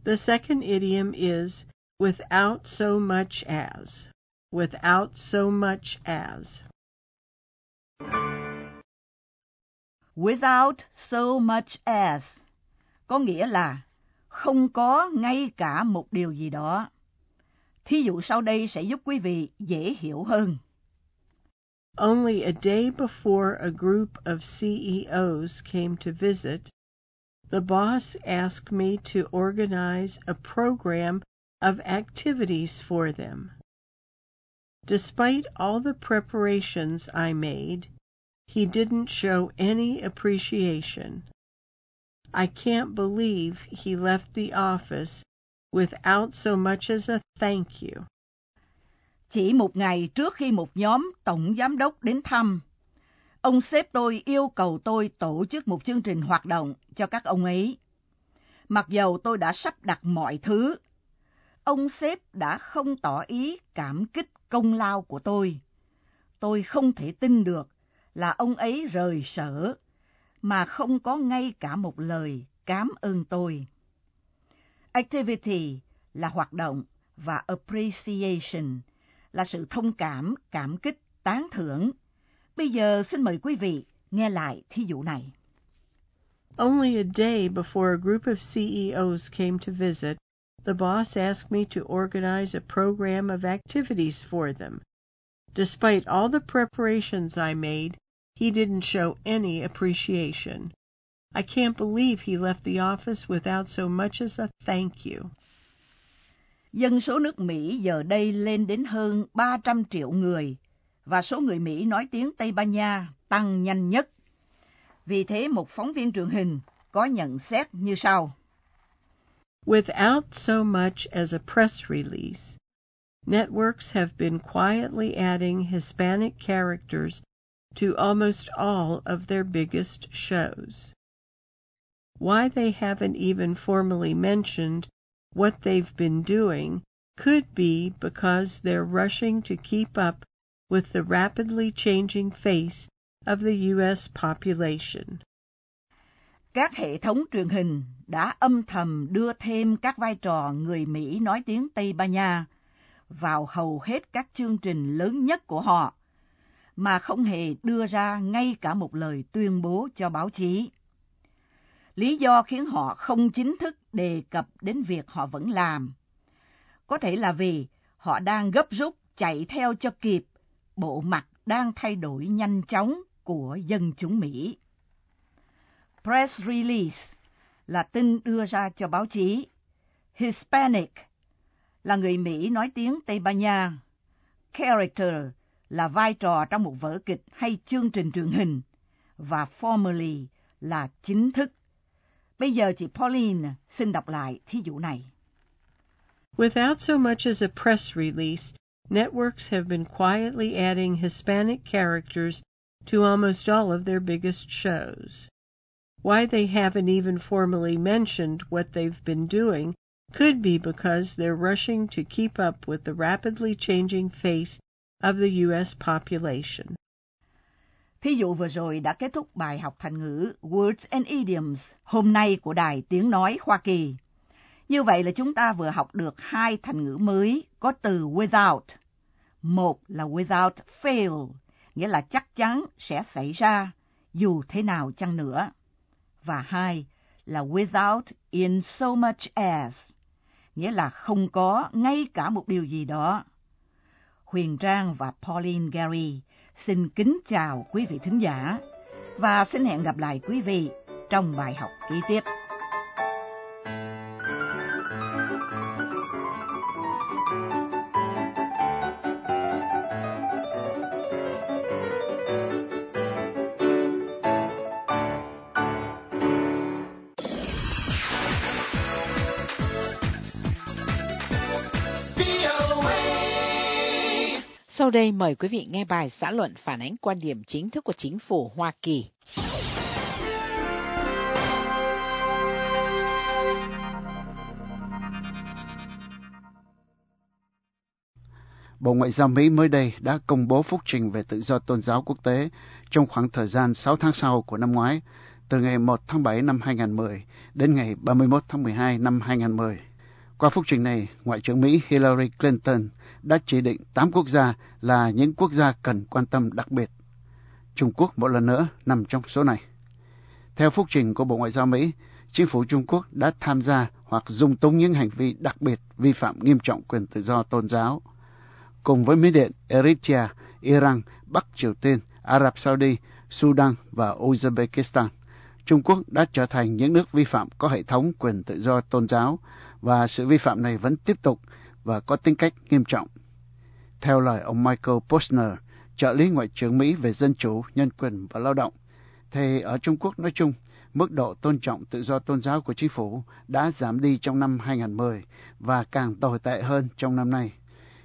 The second idiom is, without so much as. Without so much as. Without so much as có nghĩa là không có ngay cả một điều gì đó. Thí dụ sau đây sẽ giúp quý vị dễ hiểu hơn. Only a day before a group of CEOs came to visit, the boss asked me to organize a program of activities for them. Despite all the preparations I made, he didn't show any appreciation. I can't believe he left the office without so much as a thank you. Chỉ một ngày trước khi một nhóm tổng giám đốc đến thăm, ông sếp tôi yêu cầu tôi tổ chức một chương trình hoạt động cho các ông ấy. Mặc dầu tôi đã sắp đặt mọi thứ, ông sếp đã không tỏ ý cảm kích công lao của tôi. Tôi không thể tin được là ông ấy rời sở mà không có ngay cả một lời cảm ơn tôi. Activity là hoạt động và appreciation là sự thông cảm, cảm kích, tán thưởng. Bây giờ xin mời quý vị nghe lại thí dụ này. Only a day before a group of CEOs came to visit, the boss asked me to organize a program of activities for them. Despite all the preparations I made, he didn't show any appreciation. I can't believe he left the office without so much as a thank you. Dân số nước Mỹ giờ đây lên đến hơn 300 triệu người và số người Mỹ nói tiếng Tây Ban Nha tăng nhanh nhất. Vì thế một phóng viên truyền hình có nhận xét như sau. Without so much as a press release, networks have been quietly adding Hispanic characters to almost all of their biggest shows. Why they haven't even formally mentioned what they've been doing could be because they're rushing to keep up with the rapidly changing face of the U.S. population. Các hệ thống truyền hình đã âm thầm đưa thêm các vai trò người Mỹ nói tiếng Tây Ban Nha vào hầu hết các chương trình lớn nhất của họ, mà không hề đưa ra ngay cả một lời tuyên bố cho báo chí. Lý do khiến họ không chính thức đề cập đến việc họ vẫn làm. Có thể là vì họ đang gấp rút chạy theo cho kịp bộ mặt đang thay đổi nhanh chóng của dân chúng Mỹ. Press release là tin đưa ra cho báo chí. Hispanic là người Mỹ nói tiếng Tây Ban Nha. Character là vai trò trong một vở kịch hay chương trình truyền hình. Và formally là chính thức. Bây giờ chị Pauline xin đọc lại thí dụ này. Without so much as a press release, networks have been quietly adding Hispanic characters to almost all of their biggest shows. Why they haven't even formally mentioned what they've been doing could be because they're rushing to keep up with the rapidly changing face of the U.S. population. Thí dụ vừa rồi đã kết thúc bài học thành ngữ Words and Idioms hôm nay của Đài Tiếng Nói Hoa Kỳ. Như vậy là chúng ta vừa học được hai thành ngữ mới có từ without. Một là without fail, nghĩa là chắc chắn sẽ xảy ra dù thế nào chăng nữa. Và hai là without in so much as, nghĩa là không có ngay cả một điều gì đó. Huyền Trang và Pauline Gary xin kính chào quý vị thính giả và xin hẹn gặp lại quý vị trong bài học kế tiếp. Sau đây mời quý vị nghe bài xã luận phản ánh quan điểm chính thức của chính phủ Hoa Kỳ. Bộ Ngoại giao Mỹ mới đây đã công bố phúc trình về tự do tôn giáo quốc tế trong khoảng thời gian 6 tháng sau của năm ngoái, từ ngày 1 tháng 7 năm 2010 đến ngày 31 tháng 12 năm 2010. Qua phúc trình này, Ngoại trưởng Mỹ Hillary Clinton đã chỉ định 8 quốc gia là những quốc gia cần quan tâm đặc biệt. Trung Quốc một lần nữa nằm trong số này. Theo phúc trình của Bộ Ngoại giao Mỹ, chính phủ Trung Quốc đã tham gia hoặc dung túng những hành vi đặc biệt vi phạm nghiêm trọng quyền tự do tôn giáo. Cùng với Mỹ Điện, Eritrea, Iran, Bắc Triều Tiên, Ả Rập Saudi, Sudan và Uzbekistan, Trung Quốc đã trở thành những nước vi phạm có hệ thống quyền tự do tôn giáo và sự vi phạm này vẫn tiếp tục và có tính cách nghiêm trọng. Theo lời ông Michael Posner, trợ lý Ngoại trưởng Mỹ về Dân chủ, Nhân quyền và Lao động, thì ở Trung Quốc nói chung, mức độ tôn trọng tự do tôn giáo của chính phủ đã giảm đi trong năm 2010 và càng tồi tệ hơn trong năm nay.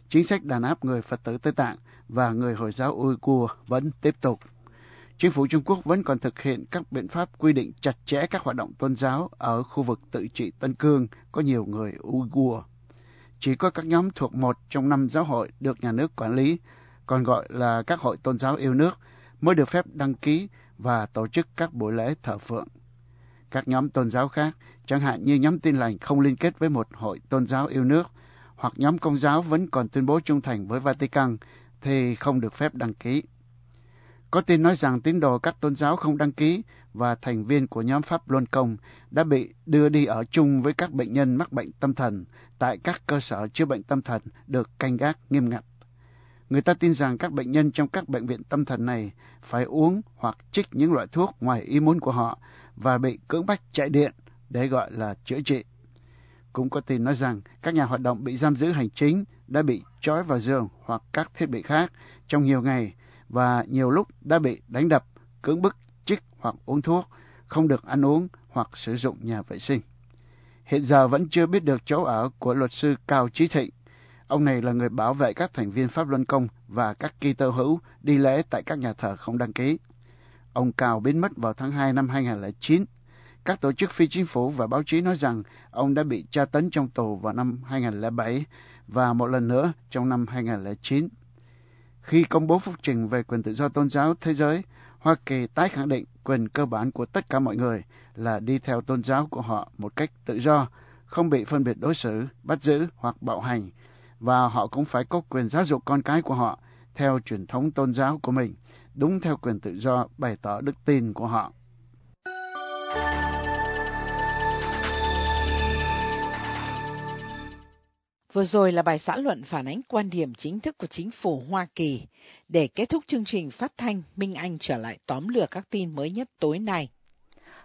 Chính sách đàn áp người Phật tử Tây Tạng và người Hồi giáo Uyghur vẫn tiếp tục. Chính phủ Trung Quốc vẫn còn thực hiện các biện pháp quy định chặt chẽ các hoạt động tôn giáo ở khu vực tự trị Tân Cương có nhiều người Uyghur. Chỉ có các nhóm thuộc một trong năm giáo hội được nhà nước quản lý, còn gọi là các hội tôn giáo yêu nước, mới được phép đăng ký và tổ chức các buổi lễ thờ phượng. Các nhóm tôn giáo khác, chẳng hạn như nhóm tin lành không liên kết với một hội tôn giáo yêu nước, hoặc nhóm công giáo vẫn còn tuyên bố trung thành với Vatican, thì không được phép đăng ký. Có tin nói rằng tín đồ các tôn giáo không đăng ký và thành viên của nhóm Pháp Luân Công đã bị đưa đi ở chung với các bệnh nhân mắc bệnh tâm thần tại các cơ sở chữa bệnh tâm thần được canh gác nghiêm ngặt. Người ta tin rằng các bệnh nhân trong các bệnh viện tâm thần này phải uống hoặc trích những loại thuốc ngoài ý muốn của họ và bị cưỡng bách chạy điện, để gọi là chữa trị. Cũng có tin nói rằng các nhà hoạt động bị giam giữ hành chính, đã bị trói vào giường hoặc các thiết bị khác trong nhiều ngày và nhiều lúc đã bị đánh đập, cưỡng bức, chích hoặc uống thuốc, không được ăn uống hoặc sử dụng nhà vệ sinh. Hiện giờ vẫn chưa biết được chỗ ở của luật sư Cao Trí Thịnh. Ông này là người bảo vệ các thành viên Pháp Luân Công và các kỳ tơ hữu đi lễ tại các nhà thờ không đăng ký. Ông Cao biến mất vào tháng 2 năm 2009. Các tổ chức phi chính phủ và báo chí nói rằng ông đã bị tra tấn trong tù vào năm 2007 và một lần nữa trong năm 2009. Khi công bố phúc trình về quyền tự do tôn giáo thế giới, Hoa Kỳ tái khẳng định quyền cơ bản của tất cả mọi người là đi theo tôn giáo của họ một cách tự do, không bị phân biệt đối xử, bắt giữ hoặc bạo hành, và họ cũng phải có quyền giáo dục con cái của họ theo truyền thống tôn giáo của mình, đúng theo quyền tự do bày tỏ đức tin của họ. Vừa rồi là bài xã luận phản ánh quan điểm chính thức của chính phủ Hoa Kỳ. Để kết thúc chương trình phát thanh, Minh Anh trở lại tóm lược các tin mới nhất tối nay.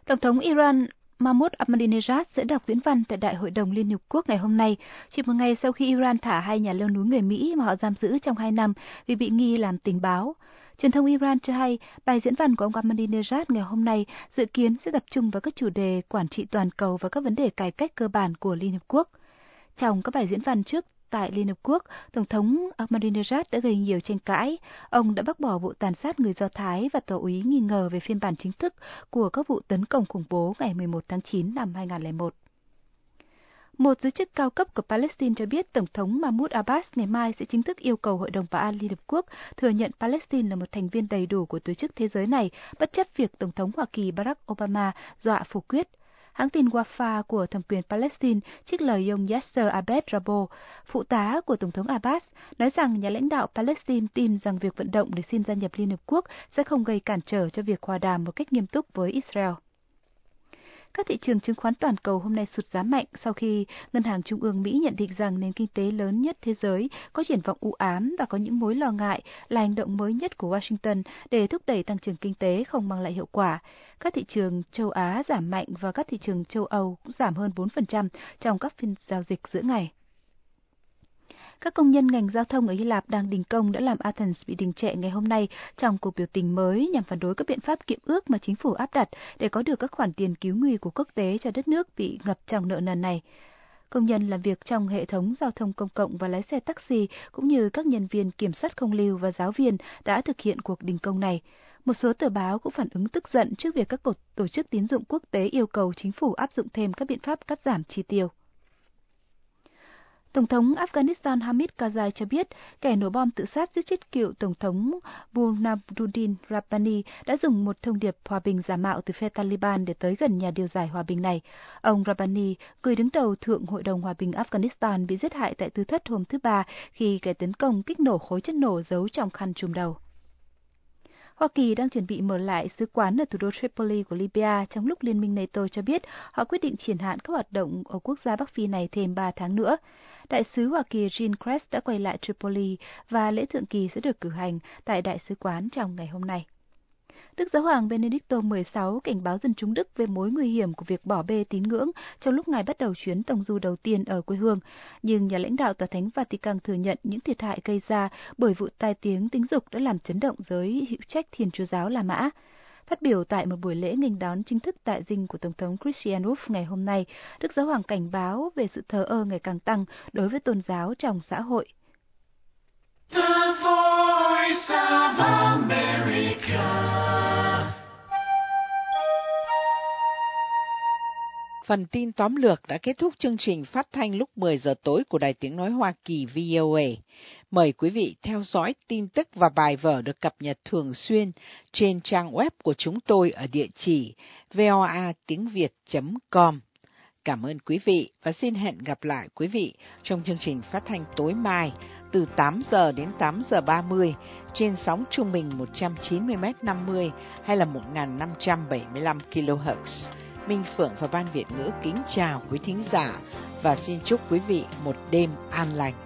Tổng thống Iran Mahmoud Ahmadinejad sẽ đọc diễn văn tại Đại hội đồng Liên Hợp Quốc ngày hôm nay, chỉ một ngày sau khi Iran thả hai nhà leo núi người Mỹ mà họ giam giữ trong hai năm vì bị nghi làm tình báo. Truyền thông Iran cho hay bài diễn văn của ông Ahmadinejad ngày hôm nay dự kiến sẽ tập trung vào các chủ đề quản trị toàn cầu và các vấn đề cải cách cơ bản của Liên Hợp Quốc. Trong các bài diễn văn trước tại Liên Hợp Quốc, Tổng thống Ahmadinejad đã gây nhiều tranh cãi. Ông đã bác bỏ vụ tàn sát người Do Thái và tỏ ý nghi ngờ về phiên bản chính thức của các vụ tấn công khủng bố ngày 11 tháng 9 năm 2001. Một giới chức cao cấp của Palestine cho biết Tổng thống Mahmoud Abbas ngày mai sẽ chính thức yêu cầu Hội đồng Bảo an Liên Hợp Quốc thừa nhận Palestine là một thành viên đầy đủ của tổ chức thế giới này, bất chấp việc Tổng thống Hoa Kỳ Barack Obama dọa phủ quyết. Hãng tin Wafa của thẩm quyền Palestine trích lời ông Yasser Abed Rabo, phụ tá của Tổng thống Abbas, nói rằng nhà lãnh đạo Palestine tin rằng việc vận động để xin gia nhập Liên Hợp Quốc sẽ không gây cản trở cho việc hòa đàm một cách nghiêm túc với Israel. Các thị trường chứng khoán toàn cầu hôm nay sụt giá mạnh sau khi Ngân hàng Trung ương Mỹ nhận định rằng nền kinh tế lớn nhất thế giới có triển vọng u ám và có những mối lo ngại là hành động mới nhất của Washington để thúc đẩy tăng trưởng kinh tế không mang lại hiệu quả. Các thị trường châu Á giảm mạnh và các thị trường châu Âu cũng giảm hơn 4% trong các phiên giao dịch giữa ngày. Các công nhân ngành giao thông ở Hy Lạp đang đình công đã làm Athens bị đình trệ ngày hôm nay trong cuộc biểu tình mới nhằm phản đối các biện pháp kiệm ước mà chính phủ áp đặt để có được các khoản tiền cứu nguy của quốc tế cho đất nước bị ngập trong nợ nần này. Công nhân làm việc trong hệ thống giao thông công cộng và lái xe taxi cũng như các nhân viên kiểm soát không lưu và giáo viên đã thực hiện cuộc đình công này. Một số tờ báo cũng phản ứng tức giận trước việc các tổ chức tín dụng quốc tế yêu cầu chính phủ áp dụng thêm các biện pháp cắt giảm chi tiêu. Tổng thống Afghanistan Hamid Karzai cho biết kẻ nổ bom tự sát giết chết cựu Tổng thống Burhanuddin Rabbani đã dùng một thông điệp hòa bình giả mạo từ phe Taliban để tới gần nhà điều giải hòa bình này. Ông Rabbani, người đứng đầu Thượng Hội đồng Hòa bình Afghanistan, bị giết hại tại tư thất hôm thứ Ba khi kẻ tấn công kích nổ khối chất nổ giấu trong khăn trùm đầu. Hoa Kỳ đang chuẩn bị mở lại sứ quán ở thủ đô Tripoli của Libya trong lúc Liên minh NATO cho biết họ quyết định triển hạn các hoạt động ở quốc gia Bắc Phi này thêm 3 tháng nữa. Đại sứ Hoa Kỳ Jean Kress đã quay lại Tripoli và lễ thượng kỳ sẽ được cử hành tại đại sứ quán trong ngày hôm nay. Đức Giáo hoàng Benedicto XVI cảnh báo dân chúng Đức về mối nguy hiểm của việc bỏ bê tín ngưỡng trong lúc ngài bắt đầu chuyến tông du đầu tiên ở quê hương. Nhưng nhà lãnh đạo tòa thánh Vatican thừa nhận những thiệt hại gây ra bởi vụ tai tiếng tính dục đã làm chấn động giới hữu trách Thiên Chúa giáo La Mã. Phát biểu tại một buổi lễ nghênh đón chính thức tại dinh của Tổng thống Christian Wolff ngày hôm nay, Đức Giáo Hoàng cảnh báo về sự thờ ơ ngày càng tăng đối với tôn giáo trong xã hội. The voice of America. Phần tin tóm lược đã kết thúc chương trình phát thanh lúc 10 giờ tối của Đài Tiếng Nói Hoa Kỳ VOA. Mời quý vị theo dõi tin tức và bài vở được cập nhật thường xuyên trên trang web của chúng tôi ở địa chỉ voa tiếng việt.com. Cảm ơn quý vị và xin hẹn gặp lại quý vị trong chương trình phát thanh tối mai từ 8 giờ đến 8 giờ 30 trên sóng trung bình 190m50 hay là 1575 kHz. Minh Phượng và Ban Việt ngữ kính chào quý thính giả và xin chúc quý vị một đêm an lành.